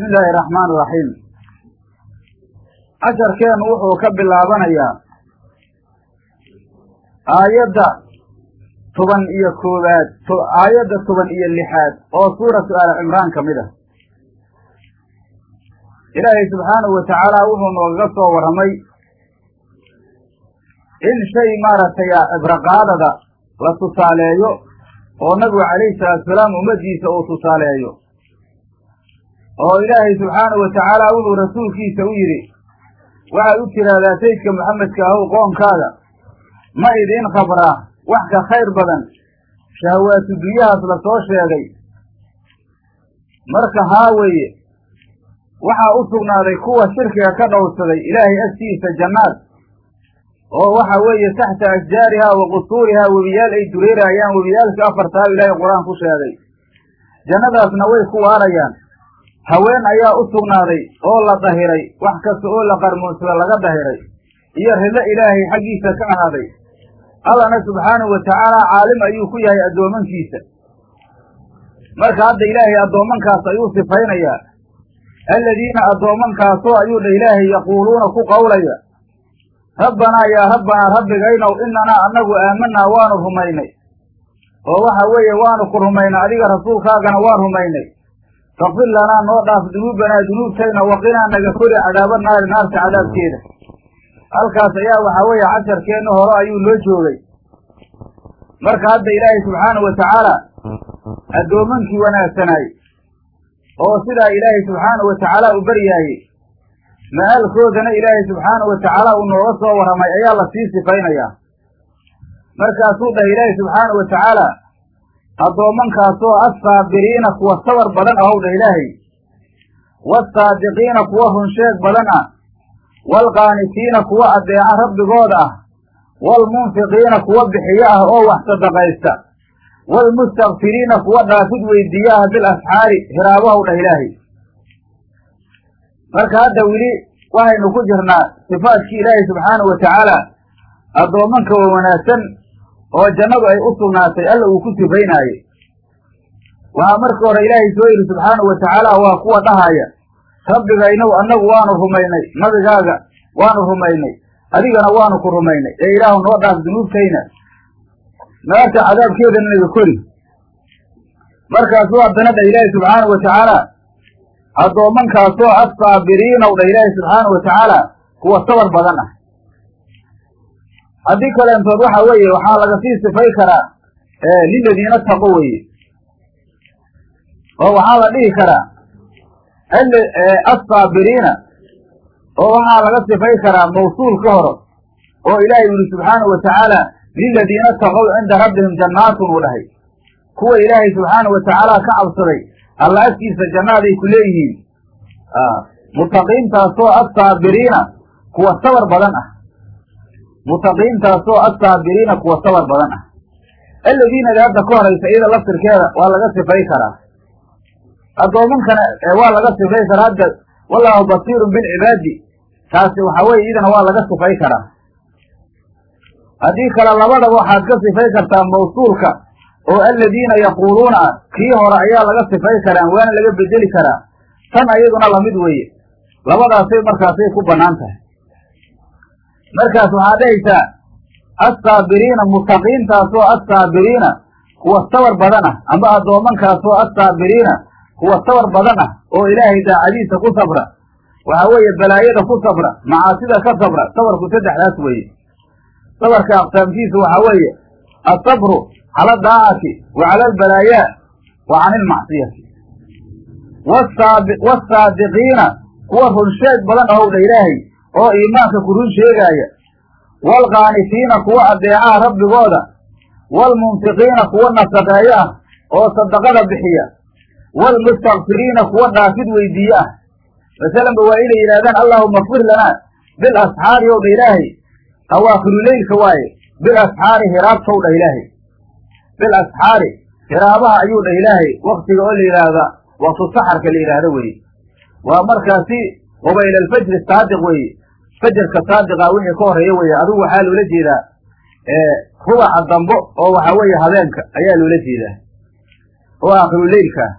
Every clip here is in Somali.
bismi illaahi araxmaan iraxiim casharkeenu wuxuu ka bilaabanayaa aayadda toban iyo koowaad aayadda toban iyo lixaad oo suuratu aali cimraan ka mid ah. Ilaahay subxaanahu wa tacaala wuxuu noogaga soo warramay in shay maaragtay cibraqaadada la tusaaleeyo oo nabigu calayhi salaatuasalaam ummaddiisa uu tusaaleeyo oo ilaahay subxaanahu wa tacaala wuxuu rasuulkiisa u yidhi waxaad u tiraahdaa sayidka maxamedka ahow qoonkaada ma idiin khabraa wax ka khayr badan shahawaatu dunyahaas la soo sheegay. Marka haa weeye waxaa u sugnaaday kuwa shirkiga ka dhowrsaday ilaahay agtiisa jannaad oo waxa weeye taxta ashjaarihaa wa qusuurihaa webiyaal ay dureeraayaan webiyaalka afartaa ilaahay qur'aan ku sheegay. Jannadaasna way ku waarayaan haween ayaa u sugnaaday oo la dahiray wax kasta oo la qarmuunsada laga dahiray iyo ridlo ilaahay xaggiisa ka ahaaday. Allana subxaanahu wa tacaala caalim ayuu ku yahay addoomankiisa. Marka hadda ilaahay addoomankaas ayuu sifaynayaa. Alladiina addoomankaasoo ayuu dha ilaahay yaquuluuna ku qowlaya rabbanaa yaa rabbanaa rabbigaynow inanaa annagu aamanaa waanu rumaynay. Oo waxa weeye waanu ku rumaynay adiga rasuulkaagana waan rumaynay fakfir lanaa noo dhaaf dunuubanaa dunuubtayna waqinaa naga kori cadaaba naari naarta cadaabkeeda. Halkaas ayaa waxaa weeye casharkeenna hore ayuu noo joogay. Marka hadda ilaahay subxaanahu wa tacaala addoomankii wanaagsanaay oo sidaa ilaahay subxaanahu wa tacaala u baryaayey ma'aalkoodana ilaahay subxaanahu wa tacaala uu nooga soo warramay ayaa la sii sifaynayaa. Markaasuu dhahay ilaahay subxaanahu wa tacaala addoommankaasoo assaabiriina kuwa sabar badan ahow dha ilaahay. Waasaadiqiina kuwa runsheeg badan ah. Waalqaanitiina kuwa addeeca rabbigooda ah. Waalmunfiqiina kuwa bixiyo ah oo wax sadaqaysta. Waalmustakfiriina kuwa dhaafid weydiiyo ah bil asxaari hiraabahow dhah ilaahay. Marka hadda weli waxaynu ku jirnaa sifaadkii ilaahay subxaanahu wa tacaala. Addoommanka wa wanaagsan oo jannadu ay u sugnaatay alla uu ku sifaynaayey waxaa marka hore ilaahay soo yidhi subxaanahu wa tacaala waa kuwa dhahaya. Rabbigaynow annagu waanu rumaynay. Nabigaaga waanu rumaynay. Adigana waanu ku rumaynay. Ee ilaahu noo dhaaf dunuubtayna. Naarta cadaabkeedana naga kori. Markaasuu haddana dha ilaahi subxaanahu wa tacaala. Addoommankaasoo assaabiriinaw dha ilaahi subxaanahu wa tacaala kuwa sabar badan ah haddii kaleentood waxa weeye waxaa laga sii sifay karaa liladiina taqo weeye. Oo waxaa la dhihi karaa assaabiriina oo waxaa laga sifay karaa mawsuul ka horo oo ilaahay yidhi subxaanahu wa tacaala liladiina taqow cinda rabbihim jannaatun uu dhahay. Kuwa ilaahay subxaanahu wa tacaala ka cabsaday alla agtiisa jannaaday ku leeyihiin. Mutaqiintaasoo assaabiriina kuwa sabar badan ah mutaqiintaasoo assaabiriina kuwa sabar badan ah. Alladiinada hadda ka horaysa iyada laftirkeeda waa laga sifay karaa. Addoomankana waa laga sifay karaa hadda wallaahu basiirun bilcibaadi. Taasi waxa weye iyadana waa laga sifay karaa. Haddii kale labadaba waxaad ka sifay kartaa mawsuulka oo alladiina yaquuluuna ah kii hore ayaa laga sifay karaan waana laga bedeli karaa. Tan ayaduna la mid weeye. Labadaasay markaasay ku bannaan tahay markaas waxaad dhahaysaa assaabiriina mutaqiintaasoo assaabiriina kuwa sabar badan ah amba addoomankaasoo assaabiriina kuwa sabar badan ah oo ilaahay daacadiisa ku sabra. Waxa weeye balaayada ku sabra macaasida ka sabra sabarku saddexdaas weeye. Sabarka aqsaamkiisa waxaa weeye asabru cala adaacati wa cala albalaayaa wa cani ilmacsiyati waasaadiqiina kuwa runsheeg badan ahowdha ilaahay oo iimaanka ku run sheegaaya waalqaanitiina kuwa addeecaha rabbigooda. Waalmunfiqiina kuwa nasaqeeyo ah oo sadaqada bixiya. Waalmustakfiriina kuwa dhaafid weydiiye ah. Masalanba waa inay yidhahdaan allaahuma kfir lanaa bil asxaari ow dha ilaahay awaakiruleylka waaye bil asxaari hiraabtow dhah ilaahay bil asxaari hiraabaha ayuu dhah ilaahay waktiga oo la yidhaahda waktu saxarka la yidhaahdo weye waa markaasi qubayla alfajri saadiq weeye fajarka saadiqa wixii ka horreeya weeye adigu waxaa loola jeedaa rubaxa dambo oo waxa weeye habeenka ayaa loola jeedaa. Oo aakhiruleylka ah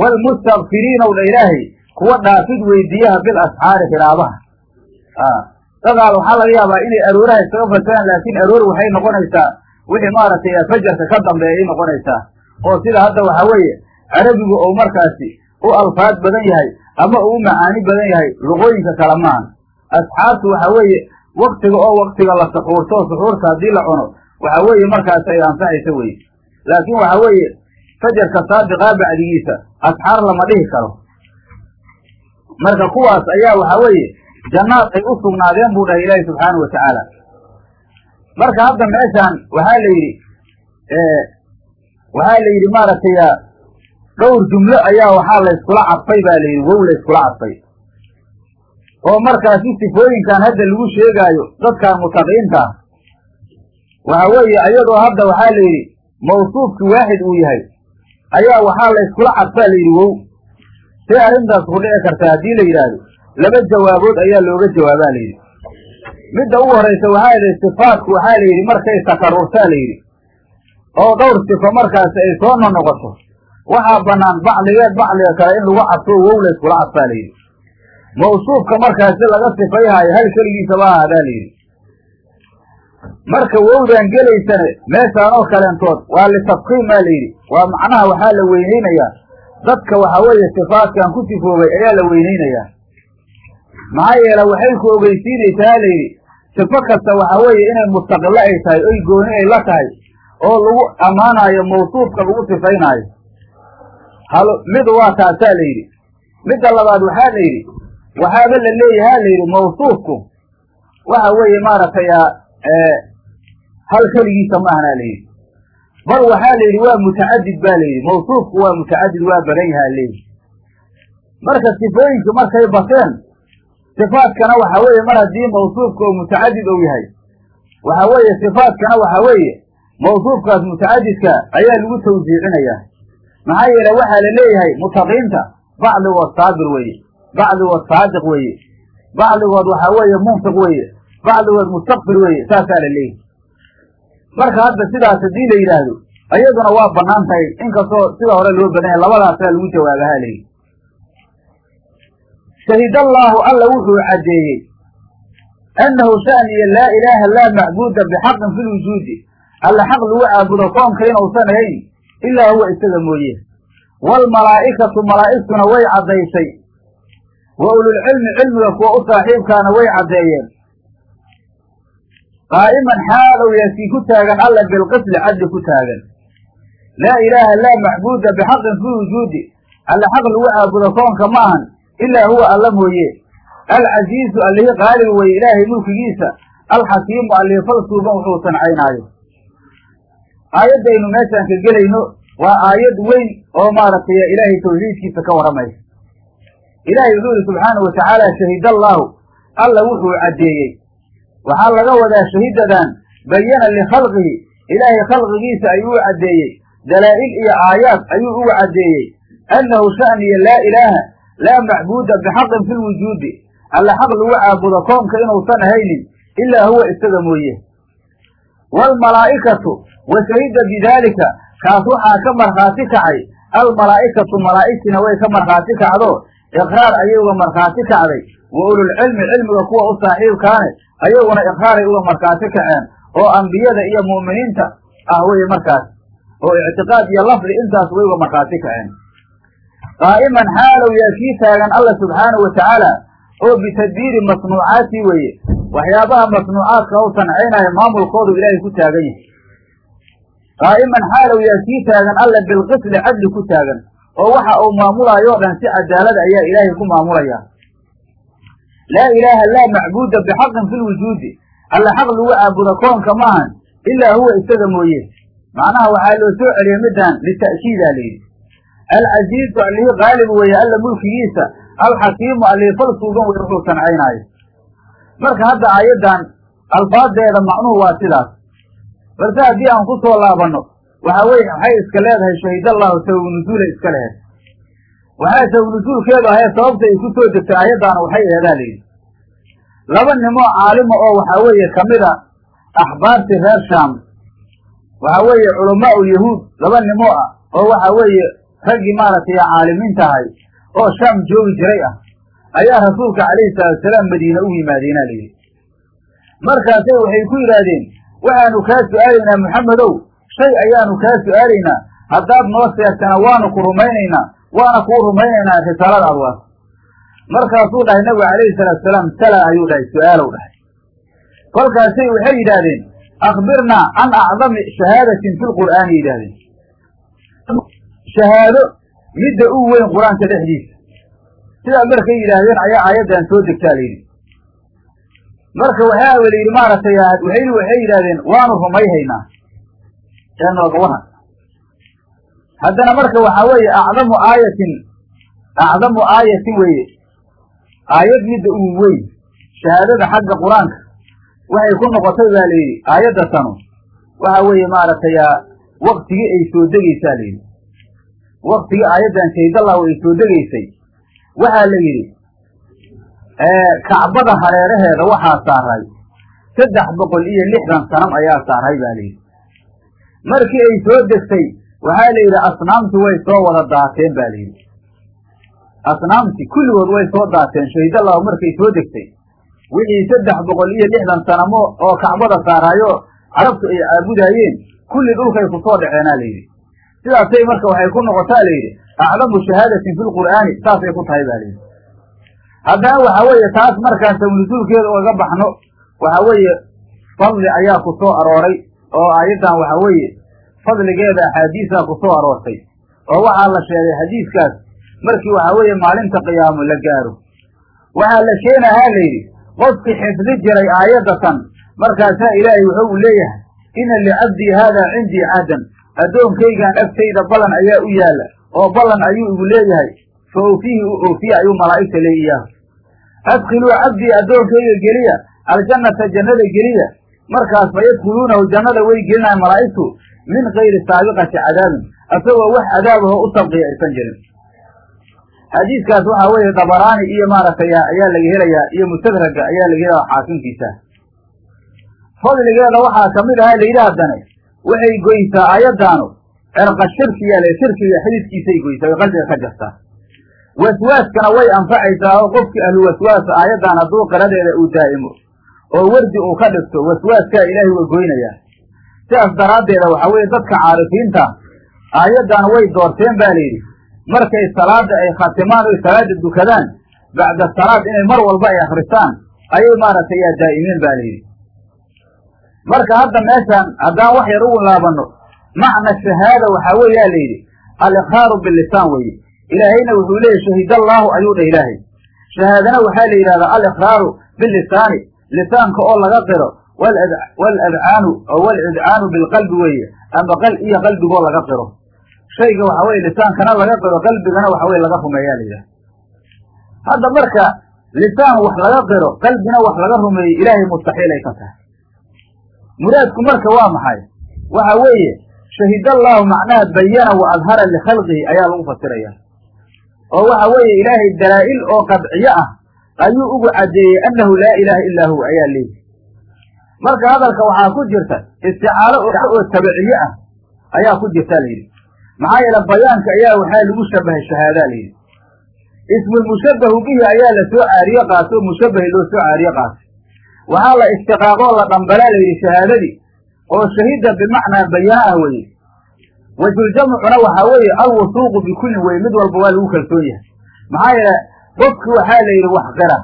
waalmustakfiriina w dha ilaahay kuwa dhaafid weydiiyaha bil asxaari khilaabaha dadaal waxaa laga yaabaa inay arooraha iskaga fasiraan laakiin aroor waxay noqonaysaa wixii maaragtay fajarka ka dambeeyay noqonaysaa. Oo sida hadda waxaa weeye carabigu ou markaasi u alfaad badan yahay ama uu macaani badan yahay luqooyinka kale maaha. Asxaabtu waxa weeye waktiga oo waktiga la suxuurto suxuurta haddii la cuno waxa weeye markaas ay anfacaysa weye laakiin waxa weeye fajarka saadiqaa bacdigiisa asxaar lama dhihi karo. Marka kuwaas ayaa waxa weeye jannaad ay u sugnaadeen buu dhahay ilaahi subxaanau watacaala marka hadda meeshaan waxaa la yidhi waxaa la yidhi maaragtay dhowr jumlo ayaa waxaa la yskula cadfay ba la yidhi wow la yskula cadfay oo markaasi sifooyinkan hadda lagu sheegaayo dadkan mutaqiinta ah waxa weeye ayadoo hadda waxaa la yidhi mawsuufki waaxid uu yahay ayaa waxaa la yskula cadfaa la yidhi wow. See arrintaas ku dhici kartaa haddii la yidhaahdo laba jawaabood ayaa looga jawaabaa la yidhi. Midda ugu horaysa waxaa yidhi sifaatku waxaa la yidhi markay takarurtaa la yidhi. oo dhowr sifo markaasi ay soo nonoqoto waxaa bannaan bacdigeed bacdiga kale in lagu cadfo wow la yskula cadfaa la yidhi mawsuufka markaasi laga sifayhaayo hal keligiisaba ahaadaa la yidhi marka wowdan gelaysane meeshaan oo kaleentood waa litafkiim maa la yidhi. Waa macnaha waxaa la weyneynayaa dadka waxa weeye sifaatkan ku sifoobay ayaa la weyneynayaa maxaa yeele waxay ku ogeysiinaysaa la yidhi sifo kasta waxa weeye inay mustaqilo ay tahay oy gooni ay la tahay oo lagu ammaanaayo mawsuufka lagu sifaynaayo hal mid waa taasaa la yidhi. Midda labaad waxaa la yidhi waxaaba la leeyahaa la yidhi mawsuufku waxa weeye maaragtay hal keligiisa ma ahna la yidhi. Bal waxaa la yidhi waa mutacadid ba la yidhi. Mawsuufku waa mutacadid waa badan yahaa leeyihi marka sifooyinka markay bateen sifaadkana waxa weeye mar haddii mawsuufka oo mutacadid ou yahay waxa weeye sifaadkana waxa weeye mawsuufkaas mutacadidka ayaa lagu tawsiicinayaa maxaa yeele waxaa la leeyahay mutaqiinta bacdigood saabir weeye bacdigood saadiq weeye bacdigood waxaa weeye munfiq weeye bacdigood mustakfir weeye saasaa la leeyahay. Marka hadda sidaas haddii la yidhaahdo ayaduna waa bannaan tahay inkastoo sida hore loo badan yahay labadaasaa lagu jawaabaha layidhi shahidallaahu alla wuxuu caddeeyey annahu sha'niya laa ilaaha laa macbuuda bixaqin fi lwujuudi alla xaq lagu caabudo koonka inuusan ahayn ilaa huwa isaga mooye. Waalmalaa'ikatu malaa'igtuna way caddaysay. Wa ululcilmi cilmiga kuwa u saaxiibkaana way caddeeyeen. Qaa'iman xaalow yaakii ku taagan alla bilqisli cadli ku taagan. Laa ilaaha laa macbuuda bixaqin fi lwujuudi alla xaq lagu caabudo koonka ma ahan ilaa huwa alla mooye. Alcasiizu allihii qaaliba weye ilaahay mulkigiisa alxakiimu allihii falsuuban wuxuu sancaynaayo aayaddaynu meeshaan ka gelayno waa aayad weyn oo maaragtay ilaahay tawxiidkiisa ka warramaysa ilaahay wuxuu yihi subxaanahu watacaala shahidallaahu alla wuxuu caddeeyey. Waxaa laga wadaa shahidadan bayana likhalqihi ilaahay khalqigiisa ayuu u caddeeyey. Dalaa'il iyo aayaad ayuu ugu caddeeyey. Annahu sha'niya laa ilaaha laa macbuuda bixaqin fi lwujuudi alla xaq lagu caabudo koonka inuusan ahaynin ilaa huwa isaga mooye waalmalaa'ikatu wa shahida bidaalika kaas waxaa ka markhaati kacay almalaa'ikatu malaa'igtina way ka markhaati kacdo iqraar ayay uga markhaati kacday wa ululcilmi cilmiga kuwa u saaxiibkaane ayaguna iqraaray uga markhaati kaceen oo ambiyada iyo mu'miniinta ah weye markaas oo ictiqaad iyo lafdi intaas way uga markhaati kaceen qaa'iman xaalow yaa kii taagan alla subxaanahu watacaala oo bitadbiiri masnuucaati weeye waxyaabaha masnuucaadka u sancaynaya maamulkoodu ilaahay ku taagan yahay. Qaa'iman xaalow yaa kii taagan alla bilqisli cadli ku taagan. Oo waxa uu maamulaayo o dhan si cadaalada ayaa ilaahay ku maamulaya. Laa ilaaha laa macbuuda bixaqin fi lwujuudi alla xaq lagu caabudo koonka maahan ilaa huwa isaga mooye. Macnaha waxaa loo soo celiyey midaan lita'kiidaa layidhi alcasiizu allihii qaalib weeye alla mulkigiisa. Alxakiimu allihii fal suugan wey wuxuu sancaynaayo marka hadda aayaddan alfaadeeda macnuhu waa sidaas. Balse haddii aan ku soo laabanno waxa weye waxay iska leedahay? Shahidallahu sababu nuzuula iska lehed. Waxaa sababu nuzuulkeedu ahee sababta ay ku soo degtay aayaddaana waxay eedaa layidhi laba nimoo caalima oo waxaa weeye kamida axbaartii reer shaam waxaa weeye culamaa ulyahuud laba nimo ah oo waxa weeye raggii maaragtay caalimiinta ahay oo shaam joogi jiray ah ayaa rasuulka calayhi salaatusalaam madiine u yimaadeenaa layidhi markaasay waxay ku yidhaahdeen waxaanu kaa su'aalaynaa maxamedow shay ayaanu kaa su'aalaynaa haddaad noo sheegtana waanu ku rumaynaynaa waana kuu rumaynaynaa risaalada aad waas markaasuu dhahay nabigu calayhi salaatusalaam sala ayuu dhahay su'aalow dhahay. Kolkaasay waxay yidhaahdeen akhbirnaa can acdami shahaadatin fi lqur'aani yidhahdeen shahaado midda u weyn qur'aanka dhexdiisa sidaa markay yidhaahdeen ayaa aayaddan soo degtaa layidhi marka waxaa la yidhi maaragtay waxay waxay yidhahdeen waanu rumayhaynaa. Ee nooga waran haddana marka waxaa weeye acdamu aayatin acdamu aayatin weeye aayad midda ugu weyn shahaadada xagga qur'aanka waxay ku noqotay baa layidhi aayadda tanu waxa weeye maaragtay waktigii ay soo degaysaa layidhi waktigii aayaddan shaydallahu ay soo degaysay waxaa la yidhi kacbada hareeraheeda waxaa saaray saddex boqol iyo lixdan sanam ayaa saaray ba layidhi markii ay soo degtay waxaa la yidhi asnaamti way soo wada daateen ba layidhi asnaamti kulligood way soo daateen shaydallahu markay soo degtay. Wixii saddex boqol iyo lixdan sanamo oo kacbada saaraayo carabtu ay caabudaayeen kulli dhulkay ku soo dhaceenaa layidhi sidaasay marka waxay ku noqotaa layidhi acdamu shahaadatin fi lqur'aani saasay ku tahay ba layidhi haddana waxa weeye taas markaan sabnusuulkeeda oga baxno waxa weeye fadli ayaa ku soo arooray oo aayaddan waxa weeye fadligeeda axaadiisaa ku soo aroortay. Oo waxaa la sheegay xadiiskaas markii waxa weeye maalinta qiyaamo la gaaro. Waxaa la keenahaa layidhi qofkii xifdi jiray aayaddatan markaasaa ilaahay wuxuu leeyahay ina licabdii haadaa cindii cahdan addoonkaygan agtayda ballan ayaa u yaalla oo ballan ayuu igu leeyahay. Fa oofihi u oofiya ayuu malaa'igta leeyiyaah adkhiluu cabdii addoonkayga geliya aljannata jannada geliya. Markaas fa yadkhuluunahu jannada way gelinayan malaa'igtu min kayri saabiqati cadaabin asagoo wax cadaabahoo u sabqiya aysan jirin. Xadiiskaas waxaa weeye dabaraani iyo maaragtay ayaa laga helayaa iyo mustadraga ayaa laga helaya xaakimkiisa fadligeeda waxaa ka mid ahaa layidhi haddane waxay goysaa aayaddaanu. Cirqa shirkiya le shirkiga xididkiisay goysaa way qalbiga ka jartaa. Waswaaskana way anfacaysaa oo qofkii ahlu waswaasa aayaddan hadduu qiradeeda uu daa'imo oo werdi uu ka dhigto waswaaskaa ilaahay waa goynayaa. Sidaas daraaddeeda waxaa weeye dadka caarifiinta aayaddan way doorteen ba layidhi markay salaada ay khatimaan oy salaada dukadaan bacda salaad inay mar walba ay akrisaan ayay maaragtay yaa daa'imiin ba layidhi marka hadda meeshaan haddaan wax yar ugu laabanno macna shahaada waxaa weeyaa layidhi aliqraaru bilisaan weeye. Ilaahayna wuxuu leeyahy shahidallaahu ayuu dhah ilaahay. Shahaadana waxaa la yidhahdaa aliqraaru bilisaani lisaanka oo laga qiro waladcaanu oo walidcaanu bilqalbi weeye ama qal iyo qalbigoo laga qiro. Shayga waxa weye lisaankana laga qiro qalbigana waxa weye laga rumeeyaa la yidhaha hadda marka lisaan wax laga qiro qalbina wax laga rumeeyo ilaahay mustaxiil ay ka tahay muraadku marka waa maxay? Waxa weeye shahidallaahu macnaha bayana wa adhara likhalqihi ayaa lagu fasiraya. Oo waxa weeye ilaahay dalaa'il oo qadciyo ah ayuu ugu caddeeyey annahu laa ilaaha illaa huwa ayaa leeyihi marka hadalka waxaa ku jirta isticaalo oo tabiciye ah ayaa ku jirta layidhi maxaa yeele bayaanka ayaa waxaa lagu shabahay shahaadaa layidhi ismulmushabahu bihi ayaa la soo caariye qaatay oo mushabahi loo soo caariye qaatay waxaa la istiqaaqoo la dhambalaa layidhi shahaadadii oo shahida bimacnaa bayana ah weye wajhuljamcuna waxaa weeye alwusuuqu bikullin weye mid walba waa lagu kalsoon yahay maxaa yeele qofki waxaa la yidhi wax qira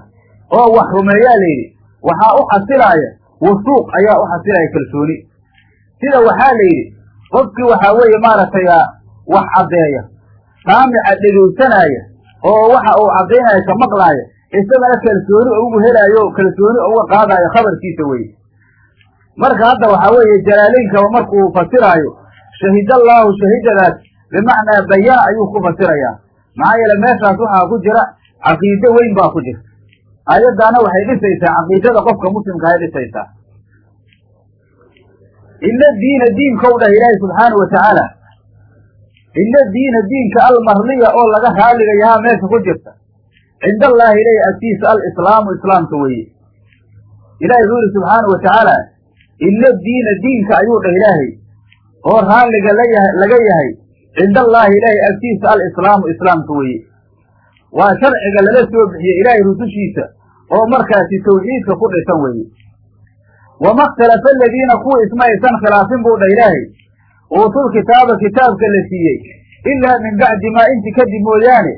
oo wax rumeeyaa la yidhi waxaa u xasilaaya wusuuq ayaa u xasilaya kalsooni. Sida waxaa la yidhi qofkii waxaa weeye maaragtay wax caddeeya saamica dhegaysanaaya oo waxa uu caddaynaya ka maqlaaya isagana kalsooni ugu helaayo kalsooni uga qaadaayo khabarkiisa weye marka hadda waxaa weeye jalaalaynkaba markuu fasiraayo shahidallaahu shahidadaas bimacnaa bayana ayuu ku fasirayaa maxaa yeele meeshaas waxaa ku jira caqiide weyn baa ku jirta aayaddaana waxay dhisaysaa caqiidada qofka muslimka ay dhisaysaa. Ina diina diinkow dhah ilaahi subxaana wa tacaala ina diina diinka almarliya oo laga raaliga yahaa meesha ku jirta cinda allaahi ilahi agtiisa alislaamu islaamka weeye. Ilahi wuxuu yihi subxaana wa tacaala ina diina diinka ayuu dhah ilaahay. Oo raalliga layaha laga yahay cinda allaahi ilaahay agtiisa alislaamu islaamka weeye. Waa sharciga lala soo bixiye ilaahay rusushiisa oo markaasi tawxiidka ku dhisan weeye. Wama ikhtalafa aladiina kuwa isma khilaafin buu dha ilaahay. Uutul kitaaba kitaabka la siiyey. Ilaa min bacdi maa inti kadib mooyaane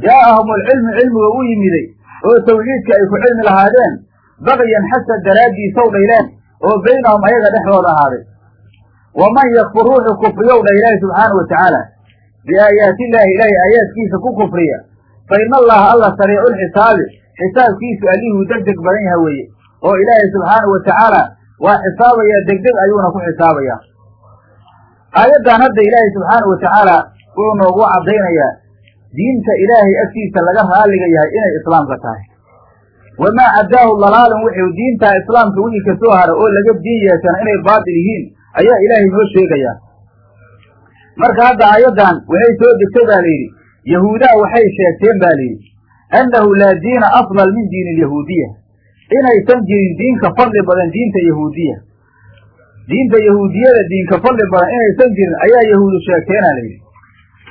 jaa'ahum alcilmu cilmiga u yimiday oo tawxiidka ay ku cilmi lahaadeen bagyan xasad daraaddiisow dha ilaahay oo baynahum ayaga dhexdooda ahaaday waman yakfur ruuxu kufriyow dha ilaahi subxaana wa tacaala biaayaati illaahi ilaahay aayaadkiisa ku kufriya fa ina allaha alla sariiculxisaabi xisaabkiisu allihuu deg deg badan yaha weeye oo ilaahay subxaana wa tacaala waa xisaabayaa degdeg ayuuna ku xisaabayaa aayaddan hadda ilaahay subxaana wa tacaala noogu caddaynayaa diinta ilaahay agtiisa laga raaliga yahay inay islaamka tahay. Wamaa caddaahu dalaalun wuxuu diintaa islaamka wixii ka soo hara oo laga diin yeeshana inay baatil yihiin ayaa ilaahay noo sheegayaa. Marka hadda aayaddan waxay soo degtay baa layidhi yahuudaa waxay sheegteen ba layidhi annahu laa diina afdal min diini alyahuudiya inaysan jirin diinka fadli badan diinta yahuudiya. Diinta yahuudiyada diinka fadli badan inaysan jirin ayaa yahuudu sheegteena layidhi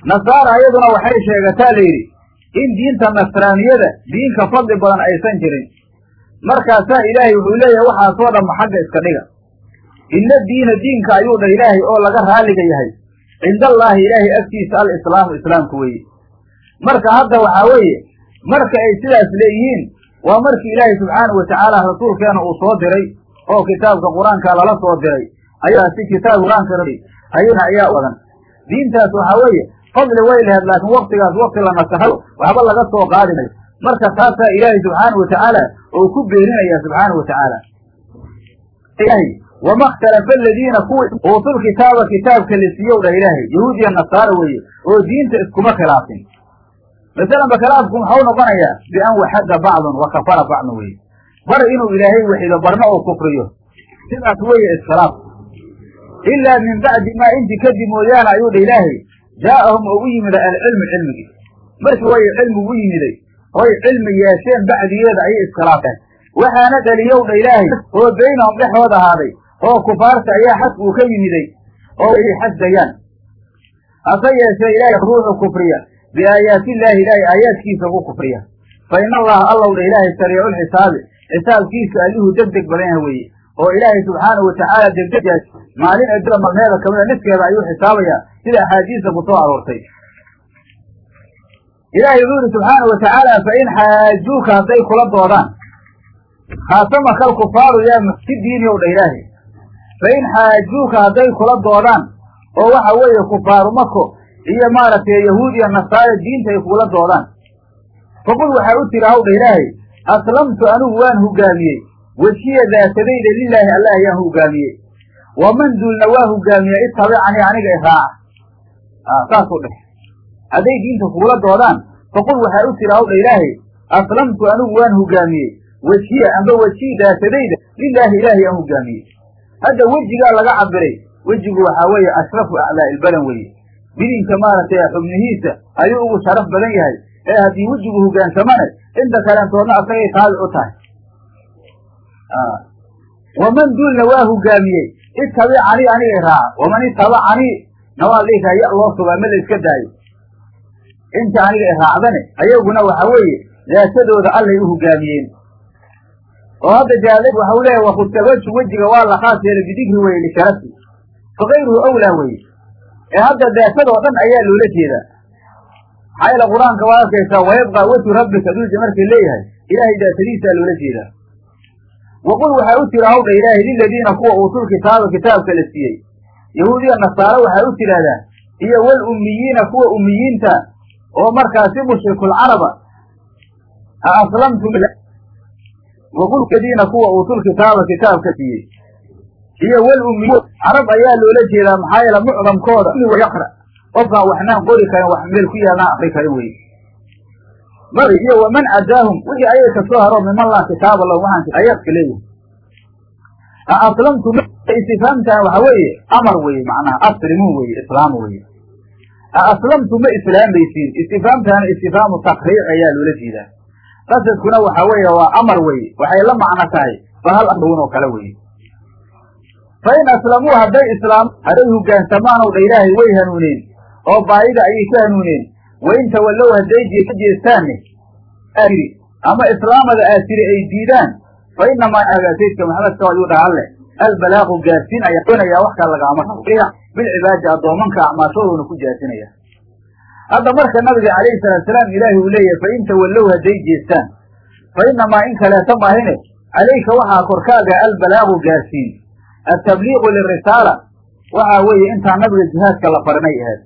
nasaara iyaduna waxay sheegataa layidhi in diinta nasraaniyada diinka fadli badan aysan jirin. Markaasaa ilaahay wuxuu leeyahay waxaasoo dhamma xagga iska dhiga. Ina diina diinka ayuu dha ilaahay oo laga raaliga yahay. Cinda allaahi ilaahay agtiisa alislaamu islaamku weeye. Marka hadda waxaa weeye marka ay sidaas leeyihiin waa markii ilaahay subxaanahu watacaala rasuulkeena uu soo diray oo kitaabka qur'aanka lala soo diray. Ayaa si kitaabka qur'aanka ayana ayaa badan diintaas waxaa weeye fadli way laheed laakiin waktigaas wakti la nasaxo waxba laga soo qaadi mayo marka taasaa ilaahay subxaanahu watacaala oo ku beeninaya subxaanahu watacaala wama ikhtalafa aladiina kuwii uutul kitaaba kitaabka la siiyow dha ilaahay yahuud iyo nasaara weeye oo diinta iskuma khilaafin. Masalanba khilaafku maxau noqonayaa? Bian waxada bacdun wa kafara bacdun weye bar inuu ilaahay waxido barna oo kufriyo. Sidaas weeye iskhilaaf. Ilaa min bacdi maa inti kadib mooyaane ayuu dha ilaahay jaa'ahum oo u yimida alcilmu cilmigii markii way cilmigu yimiday oy cilmi yeesheen bacdigeeda ayay iskhilaafeen waxaana dhaliyow dha ilaahay oo baynahum dhexdood ahaaday oo kufaarta ayaa xas uu ka yimiday oo ay xasdayaan hase yeeshee ilaahay ruuxu kufriya biaayaati illaahi ilaahay aayaadkiisa ku kufriya fa ina allaha allow dha ilaahay sariiculxisaabi xisaabkiisu allihuu deg deg badan yaha weeye oo ilaahay subxaanahu watacaala degdeg maalin adduda malmeeda kamida niskeeda ayuu xisaabayaa sida axaadiista ku soo aroortay. Ilaahay wuxuu yihi subxaana watacaala fa in xaajuuka hadday kula doodaan khaasamaka alkufaaru yaa muxsi diini ow dha ilaahay. Fa in xaajuuka hadday kula doodaan oo waxa weeye kufaaru mako iyo maaragtay yahuud iyo nasaara diinta ay kula doodaan. Faqul waxaa u tiri hawdha ilaahay aslamtu anigu waan hogaamiyey wejiya daatadayda lilaahi allah ayaan hogaamiyey waman duulna waa hogaamiya itabicanii aniga iraaca saasuu dheh hadday diinta kugula doodaan faqul waxaa u tiri hawdha ilaahay aslamtu anigu waan hogaamiyey wejiya amba wejiyi daatadayda lilaahi ilaahay aan hogaamiyey hadda wejigaa laga cabiray wejigu waxaa weeye ashrafu acdaa ilbadan weeye bidinka maaragtay xubnihiisa ayuu ugu sharaf badan yahay. Ee haddii wejigu hogaansamane inta kaleentoodna asagay taabic u tahay waman duulna waa hogaamiyey itabicanii aniga iraaca waman itabacanii na waa dhihi karaa ya loo sugaa ma la iska daayo inta aniga iraacdane ayaguna waxa weeye daatadooda allay u hogaamiyeen oo hadda jaalad waxau leeyahay wakhusawaju wejiga waa la khaas yeelay bidikri weye lisharafi fakayruhu awlaa weye ee hadda daatadoo dhan ayaa loola jeedaa. Maxaa yeele qur'aanka waa arkaysaa wayabqaa wejhu rabbika dulja markay leeyahay ilaahay daatadiisaa loola jeedaa waqul waxaa u tira hawdha ilaahay liladiina kuwa uutul kitaaba kitaabka la siiyey yahuudiya nasaare waxaa u tidhaahdaa iyo wal kuwa ummiyiinta oo markaasi mushrikuulcaraba a aslamtum waqul ladiina kuwa uutul kitaaba kitaabka siiyey iyo wal carab ayaa loola jeedaa maxaa yeele mucdamkooda yaqra qofkaan waxnaan qori karin wax meel ku yaalnaan akri karin weye mar iyo waman cadaahum wixii ayaga ka soo haro miman laa kitaaba lahum waxaan ayadka leeyahay a aslamtu istifhaamtan waxa weeye amar weye macnaha aslimu weye islaam weye a aslamtu ma islaamaysiin istifhaamtaana istifhaamu takriic ayaa loola jeedaa. Qasadkuna waxa weeye waa amar weye waxay la macno tahay bahal aun oo kale weye fa in aslamuu hadday islaam hadday hogaansamaan ow dha ilaahay way hanuuneen oo baayida ayay ka hanuuneen wain tawallow hadday ka jeestaanne aatiri ama islaamada aatiri ay diidaan? Fa inamaa agaasayska maxamedka ayuu dhaha alle albalaaqu gaarsiin doonaya wax lagaama rabo bilcibaadi addoomanka acmaashadoona ku jaasinaya. Hadda marka nabiga calayhi salaatusalaam ilaahi uu leeyahay fa in tawallow hadday jeestaan. Fa inamaa in kaleeta maahine calayka waxaa korkaaga albalaagu gaarsiin. Altabliiqu lirisaala waxaa weeye intaa nabiga jihaadka la farinay ahayd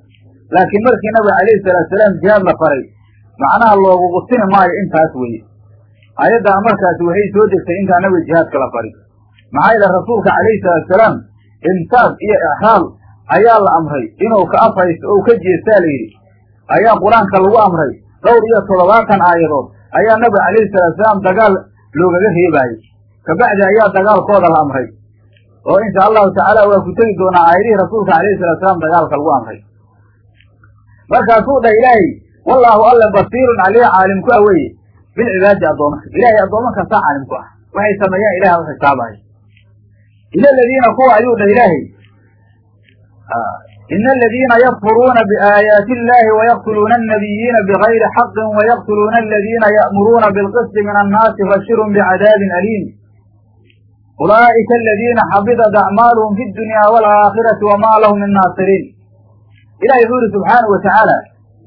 laakiin markii nabiga calayhi salaatusalaam jihaad la faray macnaha loogugu tini maayo intaas weye ayaddaa markaasi waxay soo degtay intaa nabiga jihaadka la farin maxaa yeele rasuulka calayhi salaatusalaam imsaad iyo ixraal ayaa la amray. Inuu ka afhaysto ou ka jeestaa la yidhi. Ayaa qur'aanka lagu amray. Dhowr iyo toddobaatan aayadood ayaa nabiga calayhi salaatusalaam dagaal loogaga reebaayey kabacdi ayaa dagaalkooda la amray. Oo insha allahu tacaala waa ku tegi doonaa aayadihii rasuulka calayhi salaatusalaam dagaalka lagu amray markaasuu dhah ilaahay wallaahu alle basiirun aliya caalim ku ah weye bilcibaadi addoomanka. Ilaahay addoomankaasaa caalim ku ah. Waxay sameeyaan ilaah u xisaabayo ila aladiina kuwa ayuu dhah ilaahay ina aladiina yakfuruuna biaayaati illahi wayaqtuluuna annabiyiina bigayri xaqin wayaqtuluuna aladiina ya'muruuna bilqisti min annaasi bashirun bicadaabin aliim. Ulaa'ika aladiina xabidat acmaaluhum fi dunya waalaakhirati wamaa lahum min naasiriin ilahi wuxuu yidhi subxaanau wa tacaala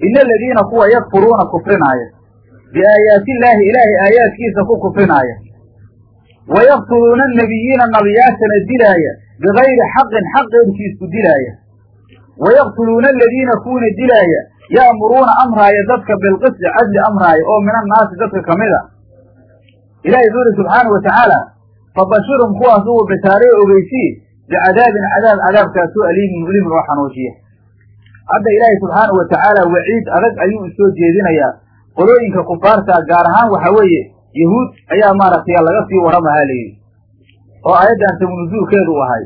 ina aladiina kuwa yakfuruuna kufrinaaya biaayaati illaahi ilaahay aayaadkiisa ku kufrinaaya wayaqtuluuna annabiyiina nabiyaashana dilaaya bigayri xaqin xaq qeyrkiisku dilaaya wayaqtuluuna aladiina kuwina dilaaya ya'muruuna amraaya dadka bilqisti cadli amraaya oo min annaasi dadka ka mid a. Ilahi wuxuu yidhi subxaanau wa tacaala fabashirhum kuwaas ugu bishaaree ogeysii bicadaabin cadaab cadaabkaasoo aliimin mulimin oo xanuujiya hadda ilaahay subxaanau wa tacaala waciid adag ayuu u soo jeedinayaa qolooyinka kufaarta gaar ahaan waxa weeye yahuud ayaa maaragtay laga sii warramahaa layidhi oo aayaddan sabunuzuulkeedu u ahay.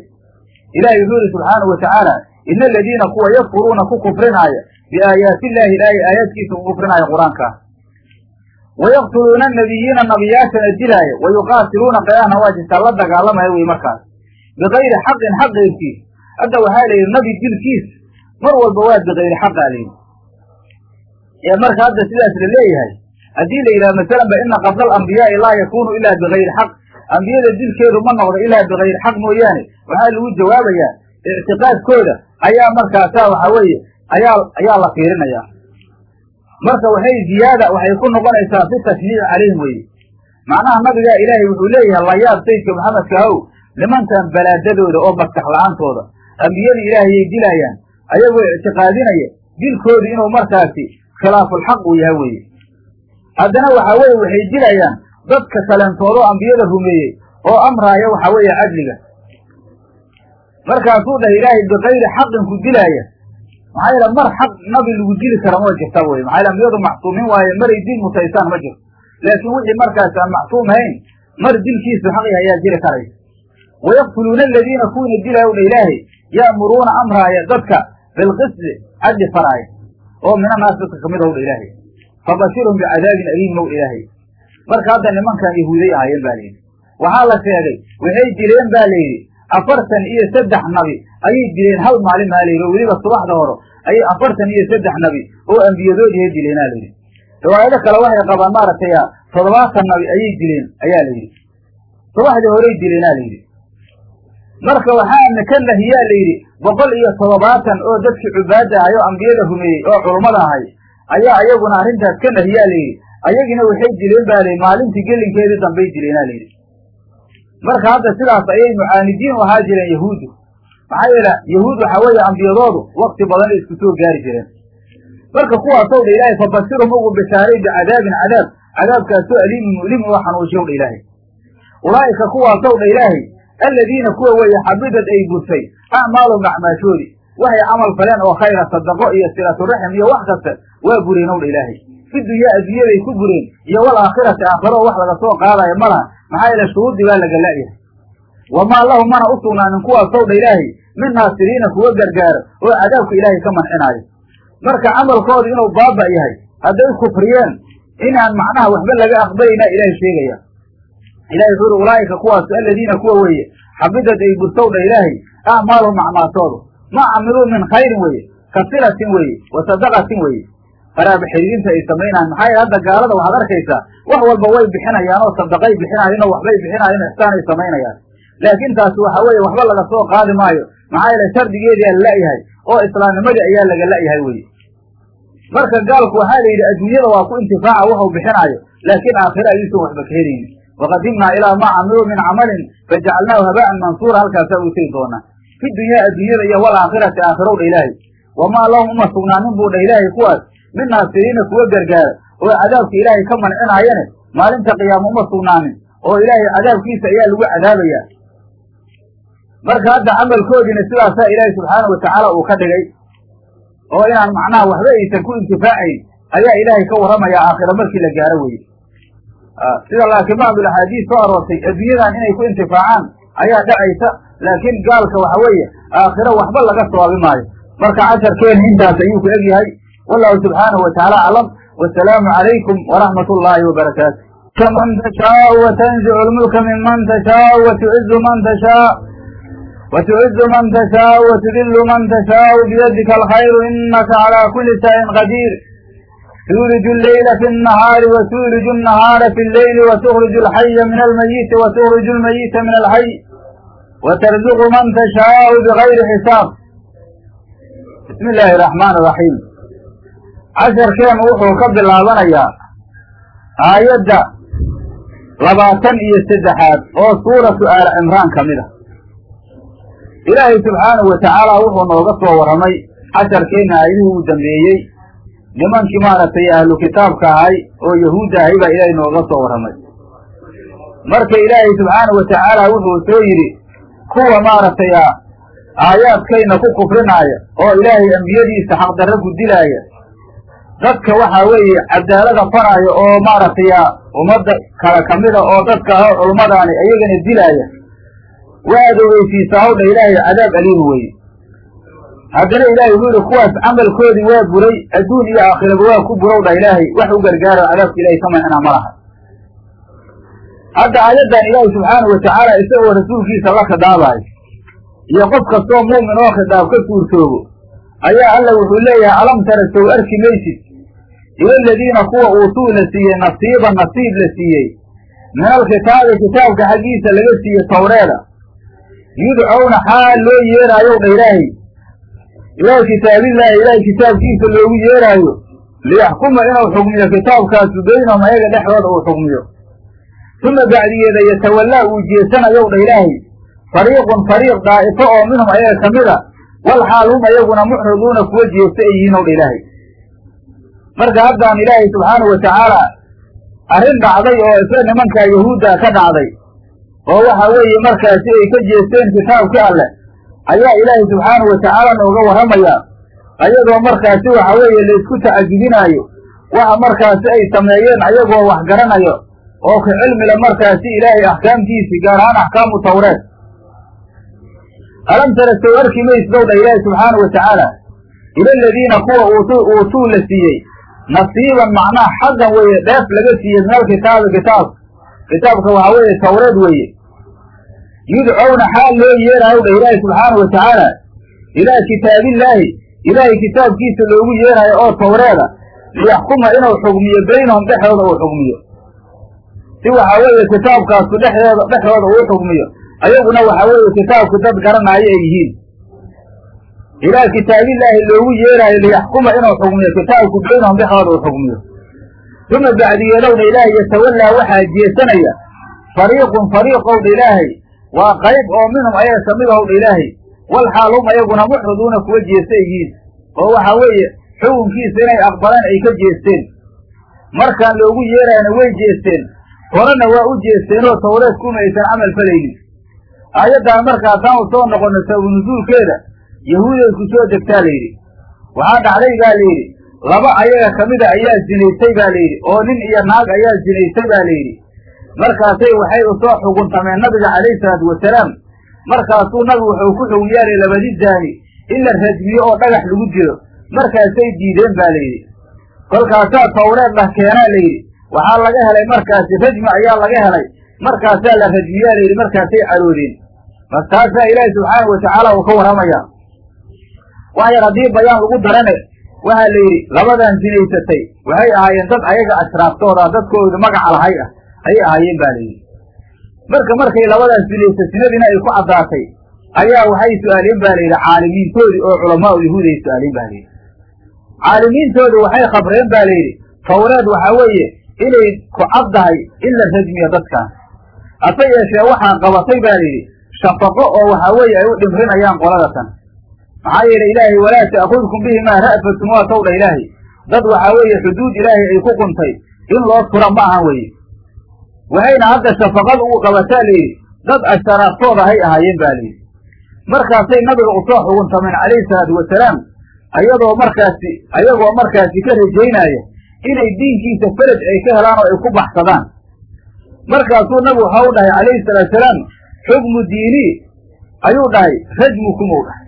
Ilahi wuxuu yidhi subxaanau wa tacaala ina aladiina kuwa yakfuruuna ku kufrinaaya biaayaati illaahi ilaahay aayaadkiisa ku kufrinaaya qur'aanka. Wayaqtuluuna annabiyiina nabiyaashana dilaaya wayuqaatiluuna qeyaahna waa jirtaa la dagaalamaya wey markaas. Bikayri xaqin xaq keyrkiis hadda waxaa la yidhi nabi dilkiis mar walba waa bikayri xaqaa la yidhi ee marka hadda sidaas la leeyahay haddii la yidhaha masalan ba ina qabla alambiyaai laa yakunu ilaa bikayri xaq ambiyada dilkeedu ma noqdo ilaa bikayri xaq mooyaane. Waxaa lagu jawaabayaa ictiqaadkooda ayaa markaasaa waxa weeye ayaa ayaa la fiirinayaa marka waxay ziyaada waxay ku noqonaysaa fi tashniici calayhim weye macnaha nabigaa ilaahay wuxuu leeyahay layaab sayidka maxamedka ahow nimankan balaadadooda oo maskax la'aantooda ambiyada ilaahayay dilaayaan ayagoo ictiqaadinaya dilkoodu inuu markaasi khilaafulxaq uu yahay weye haddana waxa weeye waxay dilayaan dadka kaleentoodoo ambiyada rumeeyey oo amraaya waxa weeye cadliga. Markaasuu dhah ilaahay bikayri xaqin ku dilaaya. Maxaa yeele mar xaq nabi lagu dili kara ma jirta wey maxaa yele ambiyadu macsuumiin waaye maray dil mutaysaan ma jirto. Laakiin wixii markaas aan macsuum ahayn mar dilkiisu xaqi ayaa jiri karaysa wayaqtuluuna aladiina kuwina dilaya u dha ilaahay ya'muruuna amraaya dadka bilqisti cadli faraaya oo min annaas dadka ka mid ow ilaahay fabashirhum bicadaabin aliim ow ilaahay marka hadda nimankan yahuuday ahaayeen ba layidhi waxaa la sheegay waxay dileen ba layidhi afartan iyo saddex nabi ayay dileen hal maalin maa layidhi oo weliba subaxda horo ayay afartan iyo saddex nabi oo ambiyadoodiihay dileenaa layidhi riwaayado kale waxay qabaan maaragtay toddobaatan nabi ayay dileen ayaa layidhi subaxdii horey dileenaa layidhi marka waxaana ka nahiyaa layidhi boqol iyo toddobaatan oo dadkii cubaadda ahay oo ambiyada rumeeyey oo culummada ahay ayaa ayaguna arrintaas ka nahiyaa layidhi ayagina waxay dileen ba layidhi maalintii gelinkeedii dambay dileenaa layidhi marka hadda sidaas ayay mucaanidiin u ahaa jireen yahuuddu. Maxaa yeele yahuud waxa weeye ambiyadoodu wakti badan isku soo gaari jireen. Marka kuwaasow dha ilaahay fabashirhum ugu bishaaray bicadaabin cadaab. Cadaabkaasoo aliimin mulim oo xanuujiyow dha ilaahay. Ulaa'ika kuwaasow dha ilaahay aladiina kuwa weeye xabidad ay bursay acmaalum acmaashoodi waxay camal faleen oo khayra sadaqo iyo silaturaxim iyo wax kasta waa bureenow dha ilaahay fi dunyaa adduunyaday ku bureen iyo wal aakhirati aakharo oo wax laga soo qaadayo ma maxaa yeele shuruuddii baa laga la'yahay wamaa lahum mana u sugnaanin kuwaasow dha ilaahay min naasiriina kuwa gargaaro oo cadaabka ilaahay ka mancinaayo marka camalkoodu inuu baaba yahay hadday kufriyeen inaan macnaha waxba laga aqbalayna ilaahay sheegaya ilahay wuxuu uri ulaa'ika kuwaas aladiina kuwa weeye xabidad ay burtow dha ilaahay acmaalhum acmaashoodu ma camiluu min khayrin weeye ka silatin weeye wa sadaqatin weeye. Qaraaba xiriirinta ay samaynayaan maxaa yeele hadda gaalada waxaad arkaysaa wax walba way bixinayaan oo sadaqay bixinaayeen oo waxbay bixinaayeen ixsaan ay samaynayaan. Laakiin taasi waxa weeye waxba laga soo qaadi maayo. Maxaa yeele shardigeediaa la'yahay oo islaamnimadii ayaa laga la'yahay weye marka gaalku waxaa la yidhi adduunyada waa ku intifaaca waxuu bixinaayo. Laakiin aakhira ayuusan waxba ka helaynin waqadimnaa ilaa maa camiluu min camalin fajacalnaahu haba'an mansuura halkaasaa uu tegi doonaa fi dunyaa adduunyada iyo walaakhirati aakhiraw dha ilaahay wamaa lahum uma sugnaanin buu dha ilaahay kuwaas min naasiriina kuwa gargaara oo cadaabka ilaahay ka mancinaayane maalinta qiyaama uma sugnaanin oo ilaahay cadaabkiisa ayaa lagu cadaabayaa marka hadda camalkoodiina sidaasaa ilaahay subxaana watacaala uu ka dhigay oo inaan macnaha waxba aysan ku intifaacayn ayaa ilaahay ka warramayaa aakhira markii la gaaro weye sida laakiin bacdul axaadiis soo aroortay adduunyadan inay ku intifaacaan ayaa dhacaysa laakiin gaalka waxa weeye aakhiro waxba laga sawaabi maayo. Marka casharkeena intaas ayuu ku eg yahay. Wallahu subxaanahu watacaala aclam wasalaamu calaykum waraxmat ullaahi wabarakaatu man tashaau watanzicu lmulka minman tashaau watucizu man tashaa wtucizu man tashaau watudillu man tashaau biyadika alkhayru inaka calaa kuli shayin qadiir tuuliju alleyla fi nnahaari watuuliju annahaara fi lleyli watukriju alxaya min almayiti watukriju almayita min alxay watarzuqu man tashaau bigayri xisaab bismi illaahi araxmaan araxiim casharkeenu wuxuu ka bilaabanayaa aayadda labaatan iyo saddexaad oo suuratu aala cimraan ka mid a ilaahay subxaanahu watacaala wuxuu nooga soo warramay casharkeenna aayadihii uu dambeeyey nimankii maaragtay ahlu kitaabka ahay oo yahuudda ahay baa ilaahay nooga soo warramay. Marka ilaahay subxaanahu watacaala wuxuu soo yidhi kuwa maaragtay aayaadkayna ku kufrinaaya oo ilaahay ambiyadiisa xaqdarre ku dilaaya dadka waxaa weeye cadaalada faraaya oo maaragtay ummadda kale ka mida oo dadka ah culummadaani ayagana dilaaya waad ogeysiisaa hawdha ilaahay cadaab aliim weeye haddana ilaahay wuxuu yihi kuwaas camalkoodii waa buray adduun iyo aakhiraba waa ku burow dha ilaahay wax u gargaaro cadaabka ilahay ka mancina ma laha. Hadda aayaddan ilaahay subxaanahu watacaala isagoo rasuulkiisa la khidaabayo iyo qof kastoo muumin oo khidaab ka suurtoobo ayaa alla wuxuu leeyahay alam tara sow arki maysid? Ila aladiina kuwa uutuu la siiyey nasiiba nasiib la siiyey min alkitaabi kitaabka xaggiisa laga siiyey tawreeda yudcowna xaal loo yeeraayow dha ilaahay ilaa kitaabillaahi ilaahay kitaabkiisa loogu yeeraayo liyaxkuma inuu xugmiyo kitaabkaasu baynahum ayaga dhexdooda uu xugmiyo uma bacdigeeda yatawallaa uu jeesanayow dha ilaahay fariiqun fariiq daa'ifo oo minhum ayaga ka mid a wal xaal hum ayaguna muxriduuna kuwa jeesta ay yihiin ow dha ilaahay. Marka haddaan ilaahay subxaanahu watacaala arrin dhacday oo isla nimankaa yahuudda ka dhacday oo waxa weeye markaasi ay ka jeesteen kitaabkii alleh ayaa ilaahay subxaanahu watacaala nooga warramayaa. Ayadoo markaasi waxa weeye laysku tacajubinaayo waxa markaasi ay sameeyeen ayagoo wax garanayo oo ka cilmile markaasi ilaahay axkaamtiisii gaar ahaan axkaamu tawreed. Alam tara sow arki maysdow dha ilaahi subxaanahu watacaala ila aladiina kuwa uutu uutuu la siiyey. Nasiiban macnaha xaggan weeye dheef laga siiyey min alkitaabi kitaab. Kitaabka waxaa weeye tawreed weeye yudcowna xaal loo yeeraayow dha ilaahi subxaanahu watacaala ilaa kitaabillaahi ilaahay kitaabkiisa loogu yeeraayo oo tawreeda liyaxkuma inuu xugmiyo baynahum dhexdooda uu xugmiyo si waxaa weeye kitaabkaasu dhexdooda dhexdooda uu xugmiyo ayaguna waxa weeye kitaabku dad garanaayo ay yihiin ilaa kitaabillaahi loogu yeeraayo liyaxkuma inuu xugmiyo kitaabku baynahum dhexdooda uu xugmiyo uma bacdigeedowdha ilaahay yatawallaa waxaa jeesanaya fariiqun fariiqowdha ilaahay waa qayb oo minhum ayaga ka mid ahowdha ilaahay. Wal xaal hum ayaguna muxriduuna kuwa jeesta yihiin oo waxa weeye xukunkiisa inay aqbalaan ay ka jeesteen. Markaan loogu yeeraayna way jeesteen. Horena waa u jeesteenoo tawreed kuma aysan camal falaynin. Aayaddan markaasaan u soo noqonno sababu nusuulkeeda yahuuday ku soo degtaa layidhi waxaa dhacday baa layidhi laba ayaga ka mida ayaa zinaystay baa layidhi oo nin iyo naag ayaa zinaystay baa layidhi markaasay waxay u soo xuguntameen nabiga calayhi salaatu wasalaam markaasuu nabigu wuxuu ku xugyaalay labadi daani in la rajmiyo oo dhagax lagu dilo. Markaasay diideen baa layidhi kolkaasaa tawreed lah keenaa layidhi waxaa laga helay markaasi rajmi ayaa laga helay. Markaasaa la rajmiyaa layidhi markaasay caroodeen. Markaasaa ilaahi subxaanahu watacaala uu ka warramayaa wax yar haddii bayaan lagu darane waxaa la yidhi labadan sinaysatay waxay ahaayeen dad ayaga ashraaftooda dadkooda magaca lahay ah ayay ahaayeen ba layidhi marka markay labadaas sinaysa sinadiina ay ku caddaatay ayaa waxay su'aaleen ba layidhi caalimiintoodii oo culamaa u yahuud ay su'aaleen ba layidhi caalimiintooda waxay khabreen ba layidhi tawreed waxaa weeye inay ku caddahay in la rajmiyo dadkaas hase yeeshee waxaa qabatay ba layidhi shafaqo oo waxaa weeye ay u dhimrinayaan qolada tan. Maxaa yeelay ilaahay walaa ta'khudkum bihimaa ra'fatun waa tawdha ilaahay. Dad waxaa weeye xuduud ilaahay ay ku quntay in loo tura ma ahan weeye waxayna hadda shafaqada ugu qabataa layidhi dad asharaabtooda hay ahaayeen ba layidhi markaasay nabiga u soo xuguntameen calayhi salaatu wasalaam ayadoo markaasi ayagoo markaasi ka rajaynaya inay diinkiisa faraj ay ka helaan oo ay ku baxsadaan markaasuu nabigu waxa u dhahay calayhi salaatu salaam xukmu diinii ayuu dhahay rajmukumuu dhahay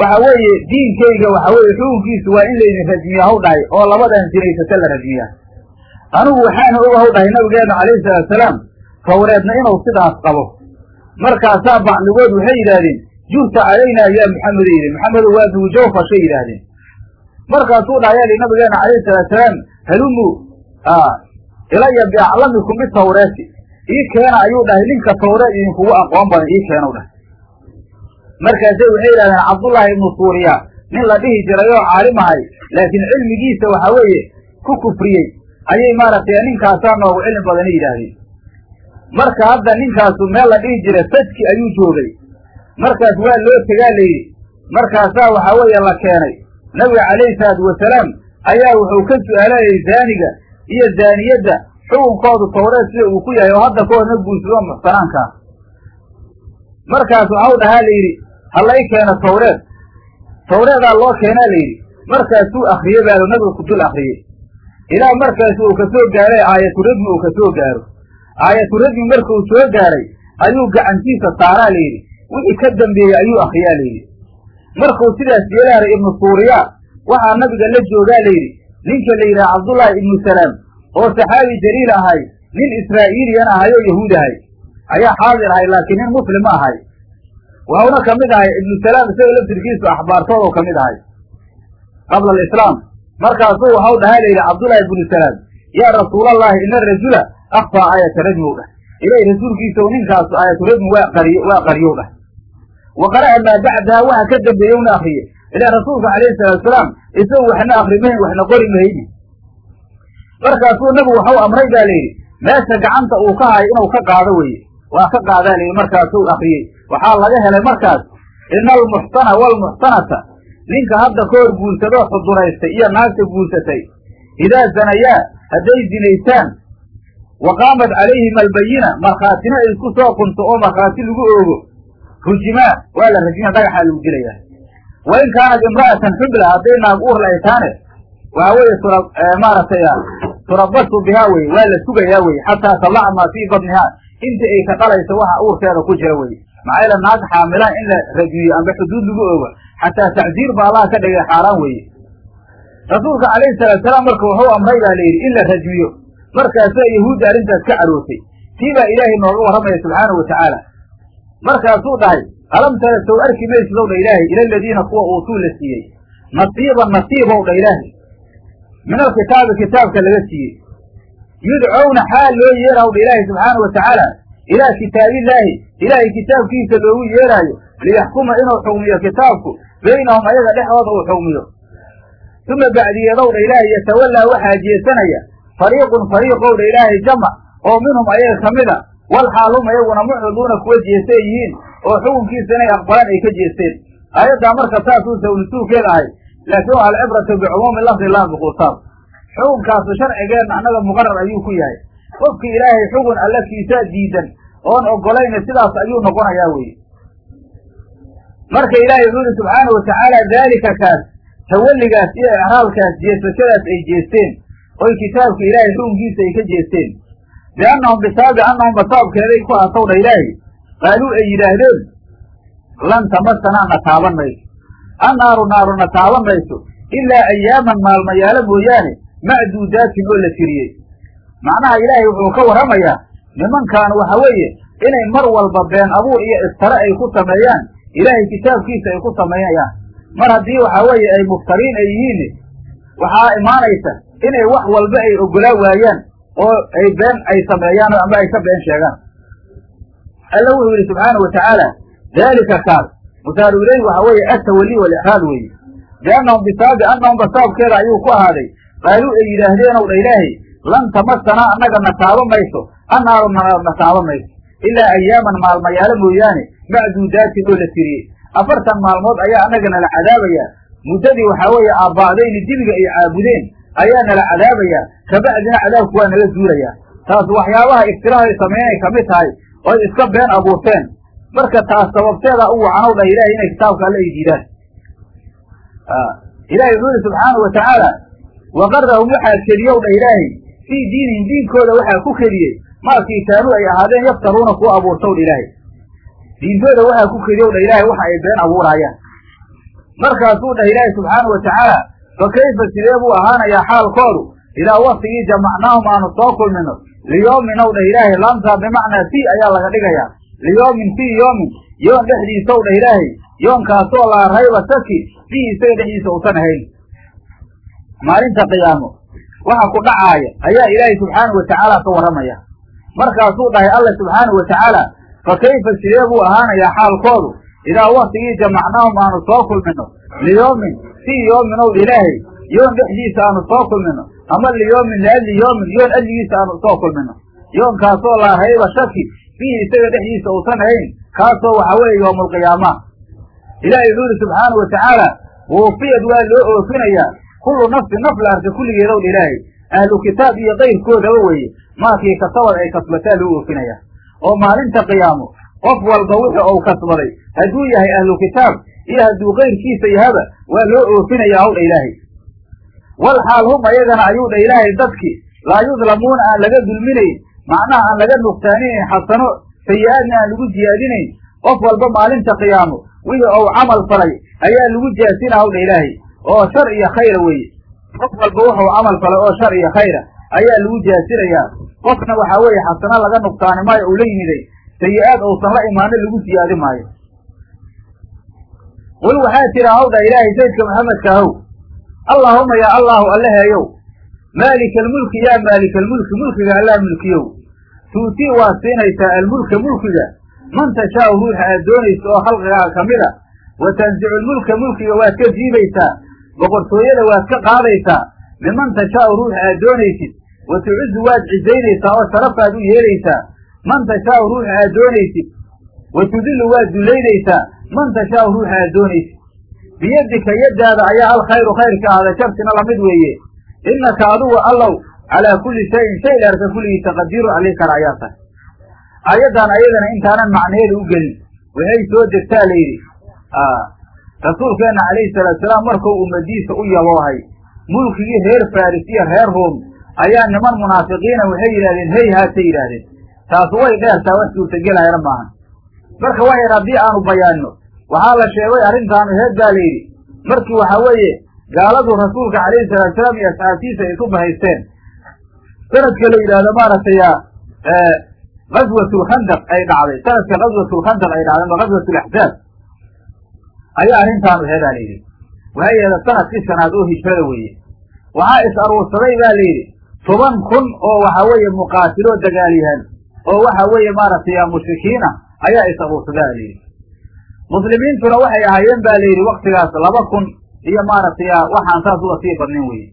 waxa weeye diinkayga waxa weeye xukunkiisu waa in laydin rajmiya haw dhahay oo labadan sinaysata la rajmiyaa anigu waxaana oga haw dhahay nabigeena calayhi salaatu salaam tawreedna inuu sidaas qabo. Markaasaa bacdigood waxay yidhaahdeen jurta calaynaa yaa maxamedo yidhi. Maxamedo waa duujawfashay yidhaahdeen. Markaasuu dhahayaa li nabigeena calayhi salaatu salaam halumu ilaya biaclamikum bitawreeti. Ii keena ayuu dhahay ninka tawreed idinkugu aqoon badan ii keenu dhahay. Markaasay waxay yidhahdeen cabdullaahi ibnu suuriya nin la dhihi jiray oo caalim ahay laakiin cilmigiisa waxa weeye ku kufriyey ayay maaragtay ninkaasaa noogu cilmi badana yidhaahdeen. Marka hadda ninkaasu meel la dhihi jiray sajki ayuu joogay. Markaas waa loo tegaa layidhi markaasaa waxaa weeye la keenay. Nabiga calayhi salaatu wasalaam ayaa wuxuu ka su'aalayay zaaniga iyo zaaniyadda xukunkoodu tawreed sida uu ku yahay oo hadda koodna guursado muxsanaankaa markaas waxau dhahaa la yidhi halay keeno tawreed tawreedaa loo keenaa la yidhi. Markaasuu akriyey baalo nabiga ku dul akriyey ilaa markaas uu ka soo gaaray aayatu radmi uu ka soo gaaro. Aayatu radmi markuu soo gaaray ayuu gacantiisa saaraa la yidhi wixii ka dambeeyey ayuu akriyaa layidhi markuu sidaas yeelaaray ibnu suuriya waxaa nabiga la joogaa layidhi ninka la yidhaha cabdullaahi ibnu salaam oo saxaabi jaliil ahay nin israa'iiliyan ahay oo yahuud ahay ayaa xaadir ahay laakiin nin muslim ma ahay. Waxuna ka mid ahay ibnu salaam isaga laftirkiisu axbaartoodoo ka mid ahay. Qabla alislaam markaasuu waxau la yidhi cabdullaahi ibnu salaam yaa rasuulallahi ina rajula akfaa aayata rajmow dhah. Ilay rasuulkiisaw ninkaasu aayatu rajmi waa qariy waa qariyow dhah. Wa qara'a maa bacdaha waxa ka dambeeyowna akriye ilaa rasuulka calayhi salaatu salaam isagu waxna akri mahayn waxna qori mahayni markaasuu nabigu waxau amray baa layidhi meesha gacanta uu ka hayo inuu ka qaado weeye. Waa ka qaadaa layidhi markaasuu akriyey waxaa laga helay markaas ina almuxsana waalmuxsanata ninka hadda ka hor guursadoo xuduraystay iyo naagta guursatay. Idaa zanayaa hadday zinaysaan wa qaamat calayhim albayina markhaatina ay isku soo qunto oo markhaati lagu oogo rujimaa waa la rajima dhagaxaa lagu dilayaa wa in kaanat imra'atan xubla hadday naag uur la taane waxa weeye tura maaragtay turabasu bihaa weye waa la sugayaa weye xataa talaca maa fii badnihaa inta ay ka dhalayso waxa uurkeeda ku jira weye maxaa yaele naag xaamilaan in la rajmiyo amba xuduud lagu oogo xataa tacziir ba allaha ka dhigay xaaraan weeye. Rasuulka calayhi salaatu salaam marka wuxuu amray baa layidhi in la rajmiyo. Markaasaa yahuudda arrintaas ka carootay tii baa ilaahay nooga warramaya subxaanahu watacaala markaasuu dhahay alam tara sow arki maysidow dha ilaahay ila aladiina kuwa uutuu la siiyey? Nasiiban nasiibow dha ilaahay. Min alkitaabi kitaabka laga siiyey. Yudcowna xaal loo yeeraw dha ilaahay subxaanahu watacaala ilaa kitaabillaahi ilaahay kitaabkiisa loogu yeeraayo liyaxkuma inuu xugmiyo kitaabku baynahum ayaga dhexdooda uu xugmiyo uma bacdiyeedow dha ilaahay yatawallaa waxaa jeesanaya fariiqun fariiqow dha ilaahay jamac oo minhum ayaga ka mid a wal xaalhum ayaguna mucriduuna kuwa jeestay yihiin oo xukunkiisa inay aqbalaan ay ka jeesteen. Aayaddaa marka saasuu sawnisuulkeeda ahay laakiin waa alcibratu bicumuumi lafdi laa bikuusaab xukunkaasu sharcigeenna annaga muqarar ayuu ku yahay qofki ilaahay xugun alla kiisaa diidan oon ogolayna sidaas ayuu noqonayaa weye marka ilaahay wuxuu yihi subxaana watacaala daalika kaas tawalligaas iyo icraabkaas jeesashadaas ay jeesteen. Oy kitaabka ilaahay xukunkiisa ay ka jeesteen. Biannahum bisaabi annahum basaabkeeday ku aatowdha ilaahi qaaluu ay yidhaahdeen lan tamasanaa na taaban mayso. Annaaru naaru na taaban mayso. Ilaa ayaaman maalmayaalo mooyaane macduudaatin oo la tiriyey macnaha ilaahay wuxuu ka warramayaa nimankan waxa weeye inay mar walba been abuur iyo istare ay ku sameeyaan ilaahay kitaabkiisa ay ku samaynayaan mar haddii waxa weeye ay muftariin ay yihiin waxaa imaanaysa inay wax walba ay ogolaa waayaan oo ay been ay sameeyaan ama ay ka been sheegaan. Alla wuxuu yidhi subxaana wa tacaala daalika kaas musaaru ileyhi waxa weeye atawali walixraad weeye. Biannahum bisaabi annahum basaabkeeda ayuu ku ahaaday. Qaaluu ay yidhaahdeen ow dha ilaahay lan tamasanaa annaga na taaba mayso. Annaaru na taaba mayso. Ilaa ayaaman maalmayaalo mooyaane macduudaatin oo la tiriyey afartan maalmood ayaa annaga nala cadaabayaa muddadii waxaa weeye aabbaa'dayni dibiga ay caabudeen ayaa nala cadaabayaa kabacdina cadaabku waa nala duulayaa taas waxyaabaha iftirahay sameynay ka mid tahay oy iska been abuurteen. Marka taas sababteeda u wacanow dhah ilahay inay kitaabka alle ay diidaan. Ilahay wuxuu yihi subxaanau wa tacaala waqarahum waxaa keliyow dha ilaahay fii diinihim diinkooda waxaa ku keliyey maakii kaanuu ay ahaadeen yaftaruuna kuwa abuurtow dha ilaahay diintooda waxaa ku keliyow dha ilaahay waxa ay been abuuraayaan markaasuu dhah ilaahay subxaanau wa tacaala fa kayfa sidee buu ahaanayaa xaalkoodu idaa waktigii jamacnaahum aanu soo kulmino liyoomin ow dhah ilaahay laamtaa bimacnaa fii ayaa laga dhigayaa liyoomin fii yoomin yoon dhexdiisaw dhah ilaahay yoonkaasoo laa rayba saki fiihi isaga dhexdiisa uusan ahayn maalinta qiyaamo waxa ku dhacaaya ayaa ilaahay subxaanau watacaala ka warramaya markaasuu dhahay alla subxaanau watacaala fa kayfa sidee buu ahaanayaa xaalkoodu? Idaa waktigii jamacnaahum aanu soo kulmino. Liyoomin fii yoomin ow ilaahay yoon dhexdiisa aanu soo kulmino. Ama liyoomin lialli yoomin yoon adligiisa aanu soo kulmino. Yoonkaasoo laa rayba shaki fiihi isaga dhexdiisa uusan ahayn kaasoo waxaa weeye yowmulqiyaama ilaahay wuxuu yihi subxaanau watacaala wuufiyad waa loo oofinayaa kullu nafsin naf la arka kulligeedow dha ilaahay ahlu kitaab iyo kayrkoodaba weeye maakii kasabad ay kasbataa loo oofinayaa oo maalinta qiyaamo qof walba wixii uu kasbaday hadduu yahay ahlu kitaab iyo hadduu kayrkiisa yahaba waa loo oofinayaa howdha ilaahay wal xaal hum ayagana ayuu dha ilaahay dadki laa yudlamuuna aan laga dulminayn macnaha aan laga nuqsaaninayn xasano sayi-aadna aan lagu jiyaadinayn qof walba maalinta qiyaamo wixii ou camal falay ayaa lagu jaasina howdha ilaahay oo shar iyo khayra weeye. Qof walba wuxuu camal falay oo shar iyo khayra ayaa lagu jaasinayaa qofna waxaa weeye xasano laga nuqsaani maayo uu la yimiday sayi-aad uusan la imaanin lagu siyaadi maayo. Qul waxaa tira hawdha ilaahay saydka maxamedka ahow allaahuma yaa allaahu allaheeyow maalika almulki yaa maalika almulki mulkiga allah mulkiyow. Tuutii waa siinaysaa almulka mulkiga. Man tashaau ruuxa aad doonaysa oo khalqigaaga ka mid a. Wa tansicu lmulka mulkiga waad ka jiibaysaa boqortooyada waad ka qaadaysaa miman tashaau ruuxa aad doonaysid wa tucuzu waad cisaynaysaa oo sharafaad u yeelaysaa man tashaau ruuxa aad doonaysid wa tudillu waad dullaynaysaa man tashaau ruuxa aad doonaysid. Biyadika yaddaada ayaa alkhayru khayr ka ahda shartina la mid weeye. Innaka adugu allow calaa kulli shayin shay dheerka kulligiisa qadiirun alli kara ayaa tahay. Aayaddan ayadana intaanan macnaheeda u gelin. Waxay soo degtaa la yidhi rasuulkeenna calayhi salaatusalaam markuu ummadiisa u yaboohay mulkigii reer faris iyo reer ruom ayaa niman munaafiqiina waxay yidhahdeen hey haatay yidhaahdeen. Taasu way dheertaa wax suurtagelayana maahan. Marka waxayr haddii aanu bayaanno waxaa la sheegay arrintaanu heed baa la yidhi. Markii waxaa weeye gaaladu rasuulka calayhi salaatusalaam iyo asxaabtiisa ay isu bahaysteen. Sanadka la yidhaahdo maaragtay gaswatulkhandaq ay dhacday. Sanadka gaswatulkhandaq ay dhacday ama gaswatulaxzaab ayaa arrintaanu heedaa la yidhi. Waxay yeeda sannadkii shanaad oo hijrada weeye. Waxaa is aruursaday baa la yidhi toban kun oo waxaa weeye muqaatiloo dagaalyahan oo waxaa weeye maaragtay mushrikiina ayaa is aruursadaa la yidhi. Muslimiintuna waxay ahaayeen ba la yidhi waktigaas laba kun iyo maaragtay waxaan saas uga sii badnin weye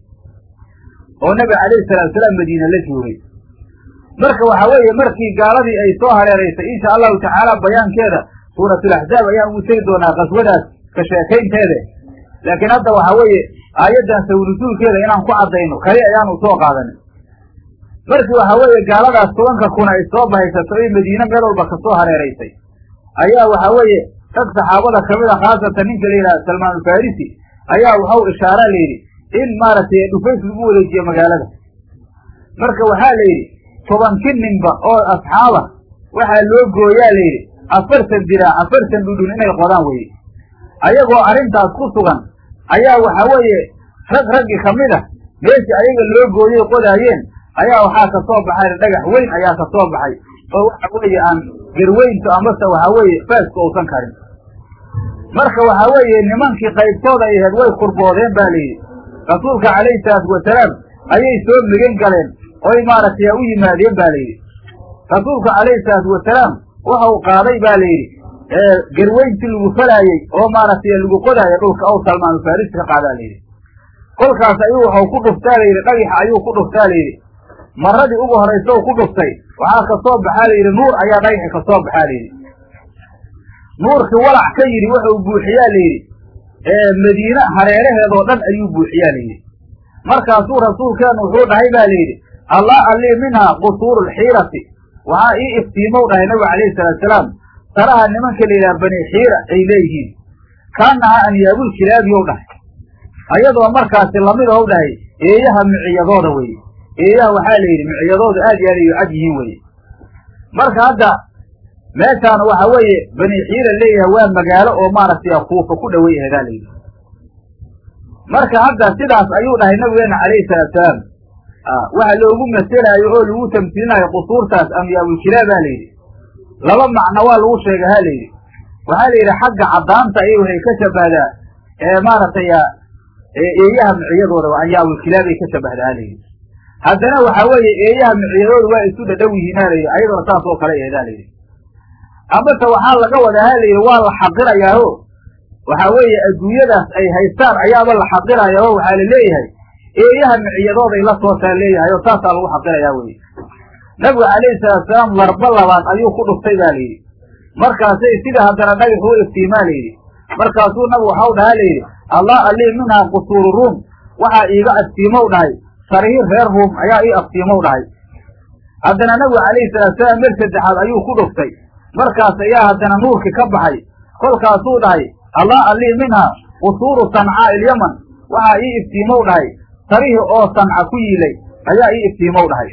oo nabiga calayhi salaatusalaam madiina la joogay marka waxa weeye markii gaaladii ay soo hareeraysay insha allahu tacaala bayaankeeda suuratulaxzaab ayaan ugu tegi doonaa qaswadaas ka laakiin hadda waxaa weeye aayaddan sawnusuulkeeda inaan ku caddayno kali ayaanu soo qaadanin markii waxaa weeye gaaladaas tobanka kuna ay soo bahaysato i madiine meel walba ka soo hareeraysay. Ayaa waxaa weeye rag saxaabada ka mid a khaasatan ninka la yidhaha salmaan alfarisi ayaa waxau ishaaraa la yidhi in maaragtay dhufays lagu wareejiyo magaalada. Marka waxaa la yidhi tobanki ninba oo asxaaba waxaa loo gooyaa la yidhi afartan diraac afartan dhudhun inay qodaan weye ayagoo arrintaas ku sugan ayaa waxaa weeye rag raggi ka mid a meeshii ayaga loo gooyay qodaayeen ayaa waxaa ka soo baxay dhagax weyn ayaa ka soo baxay oo waxa weeye aan garweyntu amase waxaa weeye faaska uusan karin. Marka waxaa weeye nimankii qaybtooda ay ahayd way kurboodeen ba la yidhi. Rasuulka calayhi salaatu wasalaam ayay soo megan galeen oy maaragtay u yimaadeen ba layidhi rasuulku calayhi salaatu wasalaam waxau qaaday ba layidhi garweyntii lagu falaayey oo maaragtay lagu qodaaya dhulka ow salmaanu farisi ka qaadaa layidhi kolkaas ayuu waxau ku dhuftaa layidhi dhagaxa ayuu ku dhuftaa layidhi maradii ugu horaysa u ku dhuftay waxaa ka soo baxaa layidhi nuur ayaa dhagaxi ka soo baxaa layidhi nuurkii walac ka yidhi wuxuu buuxiyaa layidhi madiine hareeraheedoo dhan ayuu buuxiyaa layidhi markaasuu rasuulkeenu wuxuu dhahay ba layidhi allah allii minhaa qusuuru lxiirati waxaa ii iftiimow dhahay nabigu calayhi salaatusalaam saraha nimanka la yidhaha bani xiira ay leeyihiin kaanahaa anyaabul kilaabiyow dhahay. Ayadoo markaasi la mid ow dhahay eeyaha miciyadooda weye eeyaha waxaa la yidhi miciyadooda aad iyo aad ay u cad yihiin weye marka hadda meeshaan waxa weeye bani xiira leeyahay waa magaalo oo maaragtay kuufa ku dhowey aheedaa layidhi marka hadda sidaas ayuu dhahay nabigeena calayhi salaatusalaam waxa loogu maselaayo oo lagu tamsiilinayo qusuurtaas amyaabulkilaa baa layidhi laba macno waa lagu sheegay ha layidhi waxaa la yidhi xagga caddaanta ayay waxay ka shabahdaa maaragtay eeyaha miciyadooda anyaabulkilaa bay ka shabahdaa ha layidhi haddana waxa weeye eeyaha miciyadooda waa isu dhadhow yihiin ha layidhi ayadoo saas oo kale eedaa layidhi amase waxaa laga wadaa ha layidhi waa la xaqirayaaho. Waxa weeye adduunyadaas ay haystaan ayaaba la xaqirayaa oo waxaa la leeyahay eeyaha miciyadooday la toosaa leeyahay oo saasaa lagu xaqirayaa weye nabigu calayhi salaatusalaam larba labaad ayuu ku dhuftay ba layidhi markaasay sida haddana dhagax u iftiimaa layidhi markaasuu nabigu waxau dhaha layidhi allah allii minhaa qusuuru ruum. Waxaa iiga aftiimow dhahay. Sarihii reer ruum ayaa ii aftiimow dhahay. Haddana nabigu calayhi salaatusalaam mel saddexaad ayuu ku dhuftay. Markaas ayaa haddana nuurkii ka baxay. Kolkaasuu dhahay allah allii minhaa qusuuru sancaa ilyaman waxaa ii iftiimow dhahay. Sarihii oo sanca ku yiilay ayaa ii iftiimow dhahay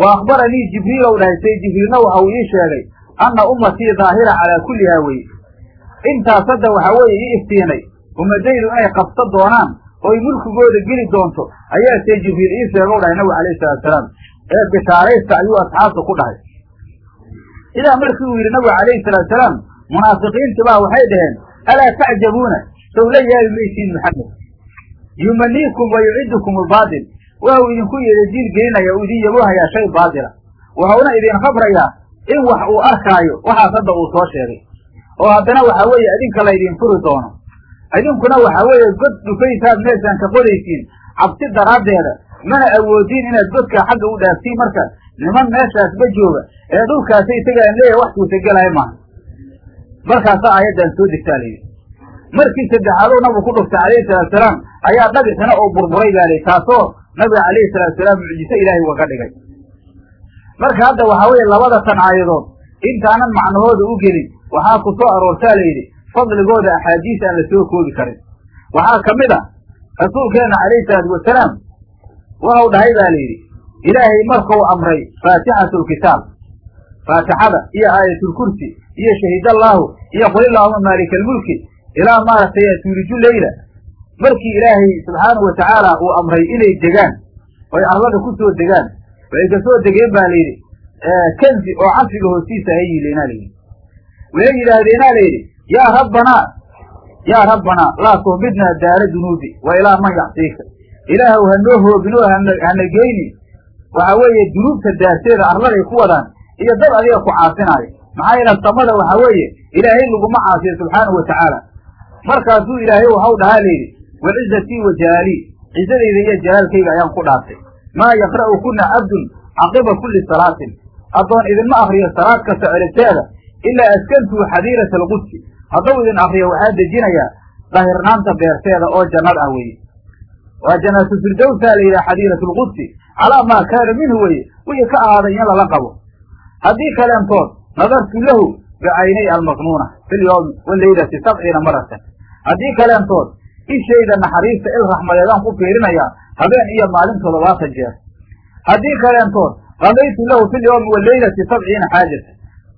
wa akhbaranii jibriilow dhahay say jibriilna waxa uu ii sheegay anna ummatii daahira calaa kullihaa weye intaas hadda waxa weeye ii iftiinay. Ummadaydu inay qabsa doonaan oy mulkigooda geli doonto ayaa say jibriil ii sheegow dhahay nabigu calayhi salaatusalaam ee bishaaraysta ayuu asxaabta ku dhahay. Sidaa markii uu yidhi nabigu calayhi salaatusalaam munaafiqiinti baa waxay dhaheen alaa tacjabuuna? Sow la yaabi maysiin maxamed. Yumaniikum wa yucidukum albaatil waxau idinku yeedadiil gelinaya uu idin yabohayaa shay baatila waxauna idin khabrayaa in wax uu arkaayo waxaas hadda uu soo sheegay. Oo haddana waxa weeye idinka laydin furi doono. Idinkuna waxa weeye god dhufaysaad meeshaan ka qodaysiin cabsi daraaddeeda mana awoodiin inaad godka xagga u dhaaftiin marka. Niman meeshaasba jooga. Ee dhulkaasay tegaan leeyahay wax suurtagelaya maaha. Markaasaa aayaddan soo degtaa layidhi markii saddexaaduu nabigu ku dhuftay calayhi salaatusalaam ayaa dhagixina oo burburay baa layidhi taasoo nabiga calayhi salaatusalaam mucjiso ilaahay ugaga dhigay. Marka hadda waxaa weeye labada tan aayadood intaanan macnahooda u gelin waxaa ku soo aroortaa layidhi fadligooda axaadiis aan la soo koobi karin. Waxaa ka mid a rasuulkeenna calayhi salaatu wasalaam waxau dhahay baa layidhi ilaahay markuu amray faatixatu lkitaab faatixada iyo aayatulkursi iyo shahidallaahu iyo qul maalika almulki ilaa maaragtay tuuliju leyla markii ilaahay subxaanahu watacaala uu amray inay degaan oy arlada ku soo degaan waxay ka soo degeen baa layidhi kanzi oo casriga hoostiisa ha yiileenaa layidhi waxay yidhaahdeenaa layidhi yaa rabbanaa yaa rabbanaa laa tuhbidnaa daara dunuubi wa ilaa man yacsiika ilaahow hanoo hoobinoo hana geyni waxa weeye dunuubta daarteeda arladay ku wadaan iyo dad adiga ku caasinaayo maxaa yeele samada waxa weeye ilaahay laguma caasiyo subxaanahu watacaala markaasuu ilaahay waxau dhahaa layidhi wacizatii wa jalaalii cizadayda iyo jalaalkayga ayaan ku dhaartay maa yaqra'u kuna cabdun caqiba kulli salaatin addoon idinma akriyo salaad kasta celibteeda ilaa askantuu xadiirata alqudsi hadduu idin akriyo waxaa dejinayaa dahirnaanta beerteeda oo jannad ah weeye waa jannatu firdowsaa la yidhaha xadiiratu lqudsi calaa maa kaana minhu weye wixii ka ahaaday in lala qabo haddii kaleentood nadartu lahu bicaynay almaqnuuna fi lyawmi waleylati sabciina maratan haddii kaleentood ishayda naxariista il raxmadeedaan ku fiirinayaa habeen iyo maalin toddobaatan jeer. Haddii kaleentood qadaytu lahu fi lyawmi waleylati sabciina xaajata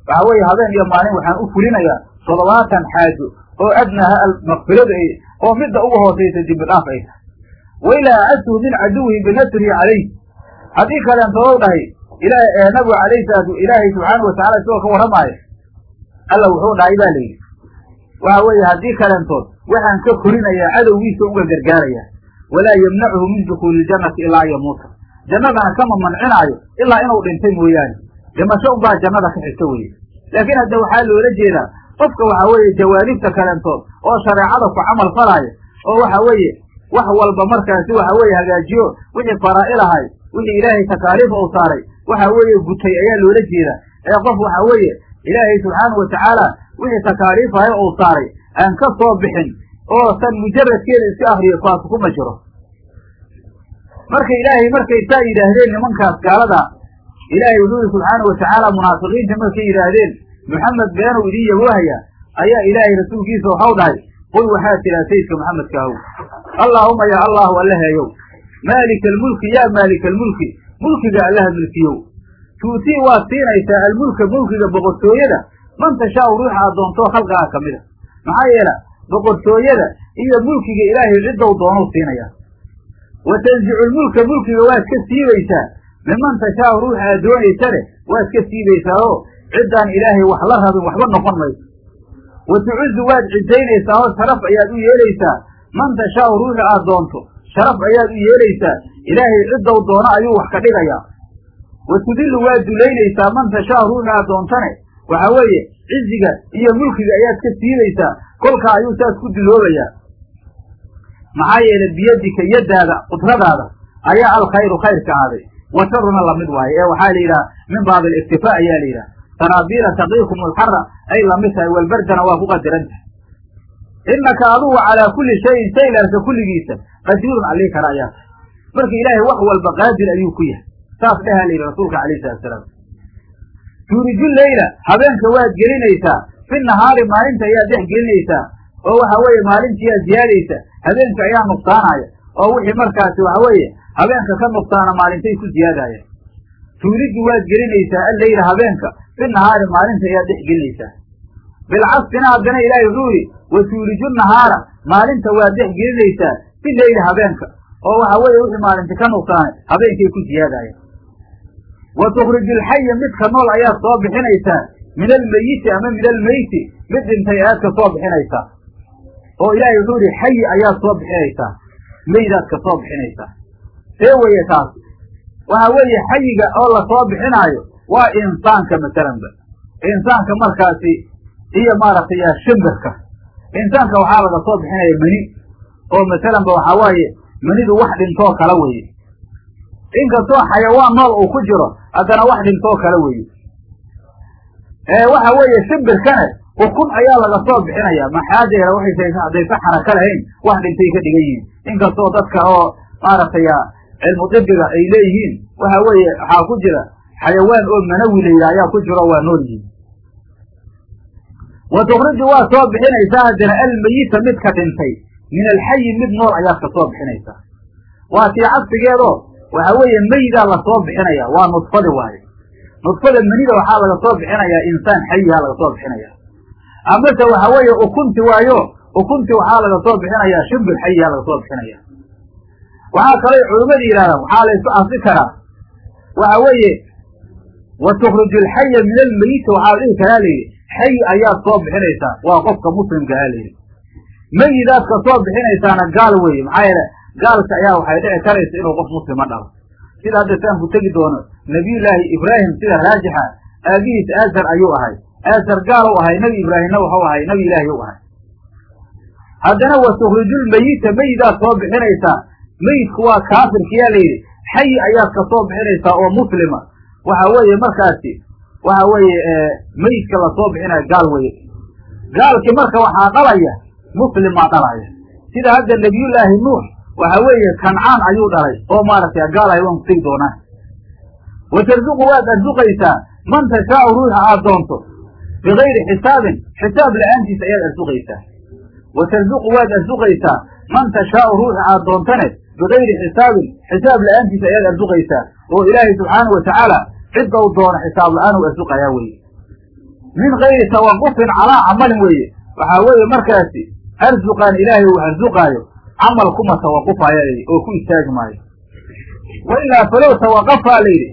waxa weeye habeen iyo maalin waxaan u fulinayaa toddobaatan xaajo oo adnaha almaqfiradu ay oo midda ugu hoosaysa dimbi dhaaf ay tahay wailaa acadtuhu min caduwihi binasrihi calayh. Haddii kaleentood dhahay nabigu alayhi salaatu ilaahay subxaana watacala isagoo ka warramaayo alla wuxuu dhahay baa layidhi waxa weeye haddii kaleentood waxaan ka korinayaa cadowgiisa uga gargaarayaa walaa yamnacuhu min dukuuli ljannati ilaa an yamuuta. Jannadana kama mancinaayo ilaa inuu dhintay mooyaane. Dhimasho unbaa jannada ka xigta weye laakiin hadda waxaa loola jeedaa qofka waxa weeye jawaanibta kalentood oo shareecada ku camal falaayo oo waxa weeye wax walba markaasi waxa weeye hagaajiyo wixii faraailahay wixii ilaahay takaaliif uu saaray waxa weeye gutay ayaa loola jeedaa. Ee qof waxa weeye ilaahay subxaanahu watacaala wixii takaaliifahay uu saaray aan ka soo bixin oo san mujaradkeeda iska akriyo kaasu kuma jiro. Marka ilaahay markay saa yidhaahdeen nimankaas gaalada ilaahay wuxuu yihi subxaana watacaala munaafiqiinta markay yidhaahdeen maxamed beenuu idin yaboohaya ayaa ilaahay rasuulkiisa waxau dhahay qul waxaa tidhaha sayidka maxamedka ahow allaahuma yaa allahu allaheeyow maalika almulki yaa maalika almulki mulkiga allaha milkiyow. Tuutii waad siinaysaa almulka mulkiga boqortooyada man tashaau ruuxa addoontoo khalqigaa ka mida maxaa yeela boqortooyada iyo mulkiga ilaahay ciddow doonuu siinaya. Wa tanzicu lmulka mulkiga waad ka siibaysaa miman tashaau ruuxa aad doonaysane waad ka siibaysaa oo ciddaan ilaahay wax la rabin waxba noqon mayso. Wa tucuzu waad cidaynaysaa oo sharaf ayaad u yeelaysaa. Man tashaau ruuxa aad doonto sharaf ayaad u yeelaysaa. Ilaahay ciddow doono ayuu wax ka dhigayaa. Wa tudillu waad dulaynaysaa. Man tashaau ruuxa aad doontane waxa weeye ciziga iyo mulkiga ayaad ka siibaysaa kolkaa ayuu saas ku duloobayaa maxaa yeele biyadika yaddaada qudradaada ayaa alkhayru khayrka ahaaday wa sharuna la mid waaye. Ee waxaa la yidhaha min baabi aliktifaa ayaa la yidhaha sanaabiila taqiikum alxara ay la mid tahay walbardana waa ku qadiran tahay. Innaka adugu calaa kulli shayin shay larka kulligiisa qadiirun allii kara ayaa marka ilaahay wax walba qaadir ayuu ku yahay. Saas dhaha la yidhi rasuulka alayhi salatu salaam tuuriju leyla habeenka waad gelinaysaa fi nahaari maalinta ayaad dhex gelinaysaa oo waxa weeye maalintiiyaa ziyaadaysa habeenka ayaa nuqsaanaya oo wixii markaasi waxa weeye habeenka ka nuqsaana maalintay ku ziyaadaya. Tuuliju waad gelinaysaa alleyla habeenka fi nahaari maalinta ayaad dhex gelinaysaa bilcasfina haddana ilaahay wuxuu yidhi wa tuuliju nahaara maalinta waad dhex gelinaysaa fi leyli habeenka oo waxa weeye wixii maalinta ka nuqsaanay habeenkay ku ziyaadaya wa tukhriju alxaya midka nool ayaad soo bixinaysaa min almeyiti ama min almeyti mid dhintay ayaad ka soo bixinaysaa oo ilaahay wuxuu yihi xayi ayaad soo bixinaysaa meydaad ka soo bixinaysaa see weeye taas. Waxa weeye xayiga oo la soo bixinaayo waa insaanka masalanba. Insaanka markaasi iyo maaragtay shimbirka. Insaanka waxaa laga soo bixinaya meni oo masalanba waxaa waaye menidu wax dhintoo kala weeye. Inkastoo xayawaan nool uu ku jiro haddana wax dhintoo kale weeye. Waxa weeye shimbirkane ukun ayaa laga soo bixinaya. Maxaadeera waxay haddaysa xaraka lahayn wax dhintay ka dhigan yihiin. Inkastoo dadka oo maaragtay cilmu dibiga ay leeyihiin waxa weeye waxaa ku jira xayawaan oo manawi la yidhaha ayaa ku jiro waa nool yihiin. Wa tukhriju waa soo bixinaysaa haddana almeyita midka dhintay. Min alxayi mid nool ayaad ka soo bixinaysaa waa tii cagsigeedoo waxa weeye meydaa la soo bixinaya waa nudfadi waaye nudfada menida waxaa laga soo bixinayaa insaan xayihaa laga soo bixinaya. Amase waxa weeye ukunti waayo ukunti waxaa laga soo bixinayaa shimbir xayihaa laga soo bixinaya. Waxaa kaloo culimmadu yidhahdaan waxaa la isku asi karaa. Waxa weeye wa tukhriju alxaya min almeyiti waxaa la dhihi karaa layidhi xayi ayaad soo bixinaysaa. Waa qofka muslimka aha layidhi meyidaad ka soo bixinaysaana gaal weeye. Maxaa yeele gaalka ayaa waxay dhici karaysa inuu qof muslima dhalo. Sida hadda saan ku tegi doono nabiyullaahi ibraahim sida raajixa aabihiis aasar ayuu ahay. Aasar gaal u ahay nebi ibraahimna wuxuu ahay nebi ilaahi u ahay. Haddana wa tukhrijulmeyita meyidaad soo bixinaysaa meyidku waa kaafirkiyaa layidhi xayi ayaad ka soo bixinaysaa oo muslima. Waxa weeye markaasi waxa weeye meyidka la soo bixinaya gaal weye gaalki marka waxaa dhalaya muslimaa dhalaya. Sida hadda nebiyullaahi nuux waxa weeye kancaan ayuu dhalay oo maaragtay gaalahay waan kutegi doonaa. Wa tarzuqu waad arsuqaysaa man tashaau ruuxa aad doonto bigayri xisaabin xisaab la'aantiisa ayaad arsuqaysaa wa tarzuqu waad arsuqaysaa man tashaau ruuxa aad doontane bigayri xisaabin xisaab la'aantiisa ayaad arsuqaysaa oo ilaahay subxaanau watacaala cidda u doono xisaab la'aan u arsuqayaa weeye. Min gayri tawaqufin calaa camalin weeye. Waxaa weeye markaasi arsuqaan ilaahay uu arsuqaayo camal kuma tawaqufaya oo ku istaagi maayo wa falow tawaqafaa layidhi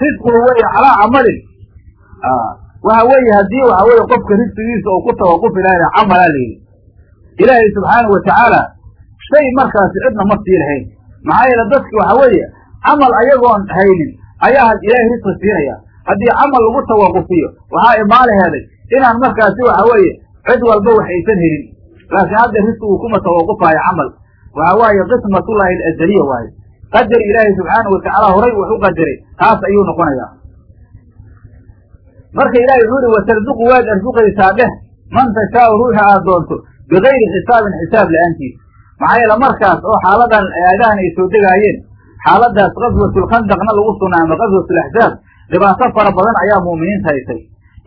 risquhu wey calaa camalin waxa weeye haddii waxa weeye qofka risqigiisa oo ku tawaqufi lahay camalaa layidhi ilaahay subxaanau watacaala shay markaasi cidna ma sii lahayn maxaa yeele dadki waxa weeye camal ayagoon haynin ayaa ilaahay risqi siinaya haddii camal lagu tawaqufiyo waxaa imaalaheeday inaan markaasi waxa weeye cid walba wax aysan helin laakiin hadda risqigu kuma tawaqufaayo camal waxa waaye qismatullaahi alazaliya waaye. Qadar ilaahay subxaana watacaala horay wax u qadaray taas ayuu noqonayaa. Marka ilahay wuxuu uhi watarzuqu waad arsuqaysaa dheh man tashaau ruuxa aad doonto bigayri xisaabin xisaab la'aantiis. Maxaa yeele markaas oo xaaladan aadahan ay soo degaayeen xaaladaas qaswatulkhandaqna lagu sugnaa ama qaswatulaxzaab dhibaato fara badan ayaa mu'miniinta haysay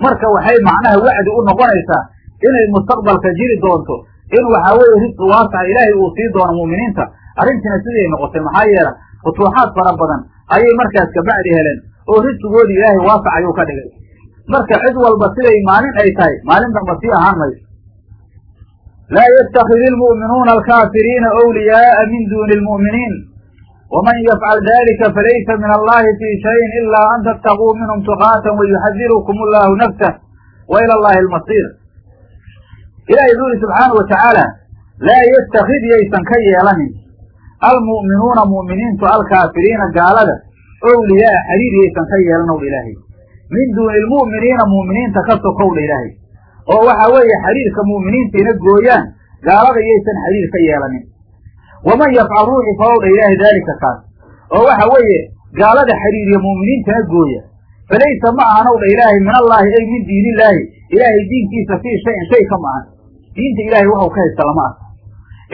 marka waxay macnaha wacdi u noqonaysaa inay mustaqbalka jiri doonto in waxaa weeye risqi waasaca ilaahay uu sii doono mu'miniinta arrintiina siday noqotay maxaa yeele futuuxaad fara badan ayay markaas kabacdi heleen oo risqigoodii ilaahay waasac ayuu ka dhigay. Marka cid walba siday maalin ay tahay maalin damba sii ahaan mayso laa yatakid ilmu'minuuna alkaafiriina wliyaaa min duuni lmu'miniin waman yafcal dalika falaysa min allahi fii shayin ilaa an tattaquu minhum tuqaatan wayuxadirukum allahu nafsah wa ila allahi almasiir ilahay wuxuu yihi subxaana wa tacaala laa yatakid yaysan ka yeelanin almu'minuuna mu'miniintu alkaafiriina gaalada owliyaa xiriir yaysan ka yeelan owdha ilaahay. Min duuni lmu'miniina mu'miniinta ka sokowdha ilaahay. Oo waxa weeye xiriirka mu'miniintiina gooyaan gaalada yaysan xiriir ka yeelanin. Waman yafcal ruuxi falowdha ilaahay daalika kaas. Oo waxa weeye gaalada xiriiriya mu'miniintana gooya. Falaysa ma ahanowdha ilaahay min allaahi ay min diinillaahi. Ilaahay diinkiisa fii shayin shay ka ma ahan diinta ilaahay waxau ka haysta lama arko.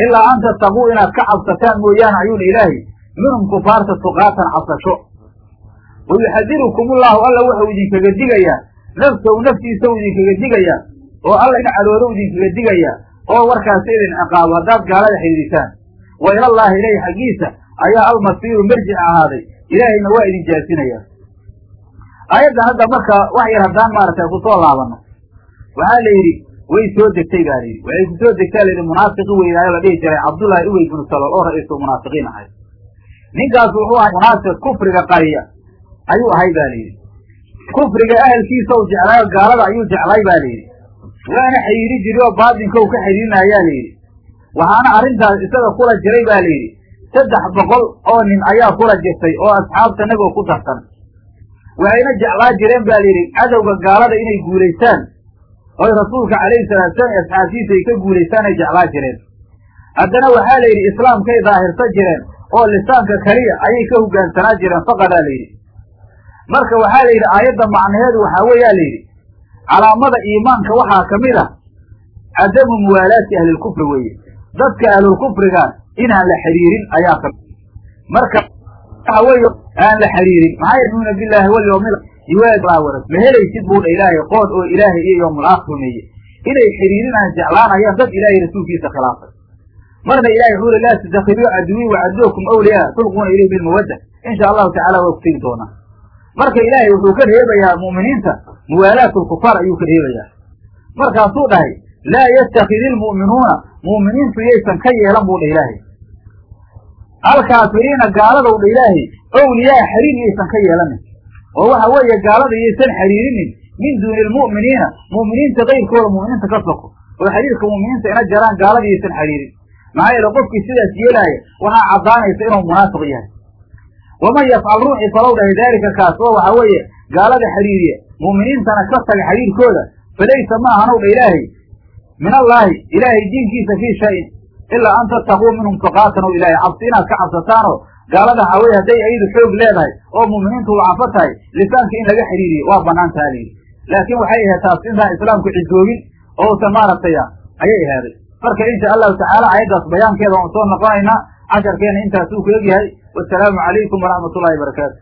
Ilaa an tattaquu inaad ka cabsataan mooyaane ayuuna ilaahay. Minhum kufaarta tuqaatan cabsasho. Wayuxadirukum ullahu alla wuxuu idinkaga digayaa. Nafsahu naftiisa u idinkaga digayaa. Oo alla in cadoodo idinkaga digayaa. Oo warkaasi idin ciqaabo haddaad gaalada xidhiidisaan wa ilallaahi ilayhi xaggiisa ayaa almasiiru merjic ahaaday. Ilaahayna waa idin jaasinaya aayaddan hadda marka wax yar haddaan maaragtay ku soo laabano waxaa la yidhi way soo degtay baa la yidhi waxay ku soo degtaa la yidhi munaafiqi weynaayo la dhihi jiray cabdullaahi ubey binu salool oo ra'iisul munaafiqiin ahay. Ninkaas wuxuu ahay munaafiq kufriga qariya. Ayuu ahay ba la yidhi. Kufriga ahalkiisa u jeclaayo gaalada ayuu jeclay ba yidhi. Waana xidhiiri jiri oo baatinka u ka la yidhi. Waxaana arrintaas isaga kula jiray ba la yidhi. Saddex boqol oo nin ayaa kula jirtay oo asxaabta nabig ku darsan waxayna jeclaa jireen ba la yidhi cadowga gaalada inay guulaystaan oy rasuulka calayhi salaatusalaam asxaabtiisa ay ka guulaystaan ay jeclaa jireen. Haddana waxaa la yidhi islaamkay daahirsan jireen oo lisaanka keliya ayay ka hogaansanaa jireen faqadaa la yidhi. Marka waxaa la yidhi aayadda macnaheedu waxaa weeyaa la yidhi calaamada iimaanka waxaa ka mid a cadamu muwaalaati ahlilkufri weeye. Dadka ahlulkufriga inaan la xidhiirin ayaa ka marka waxa weeye aan la xidhiirin maxaa yuminuuna billahi walyawmi yuwaawara ma helaysid buu dha ilaahay qood oo ilaahay iyo yowmul aakhir rumeeye inay xidhiirinaan jeclaanayaan dad ilaahay rasuulkiisa khilaafay. Marna ilahay wuxuu laa tatakiduu caduwii wacaduwakum awliyaa tulquuna ilayhi bilmawadda insha allahu tacala waa ku tegi doonaa. Marka ilaahay wuxuu ka reebayaa mu'miniinta muwaalaatulkufaar ayuu ka reebayaa. Markaasuu dhahay laa yatakidi ilmu'minuuna mu'miniintu yaysan ka yeelan buu dha ilaahay. Alkaafiriina gaaladow dha ilaahay owliyaa xiriir yaysan ka yeelanin oo waxa weeye gaalada yaysan xiriirinin min duuni lmu'miniina mu'miniinta kayrkooda mu'miniinta ka soko oo xiriirka mu'miniinta ina jaraan gaalada yaysan xiriirin. Maxaa yeele qofkii sidaas yeelaaya waxaa caddaanaysa inuu munaafiq yahay. Waman yafcal ruuxii falow dhahay daalika kaas oo waxaa weeye gaalada xiriiriya mu'miniintana ka taga xiriirkooda falaysa ma ahanow dha ilaahay? Min allaahi ilaahay diinkiisa fii shayin ilaa an tattaquu minhum tuqaatan o ilaahay cabsi inaad ka cabsataanoo gaalada waxaa weye hadday ayadu xoog leedahay oo mu'miniintu wacafo tahay lisaanka in laga xiriiriyo waa banaan taha layidhi laakiin waxay ahayd taas intaan islaamku cisoogin oo usan maaragtay ayay ahaaday marka insha allahu tacaala ayaddaas bayaankeeda waan soo noqonaynaa casharkeena intaasuu ku egyahay. Wasalaamu calaykum waraxmat ullahi barakaatu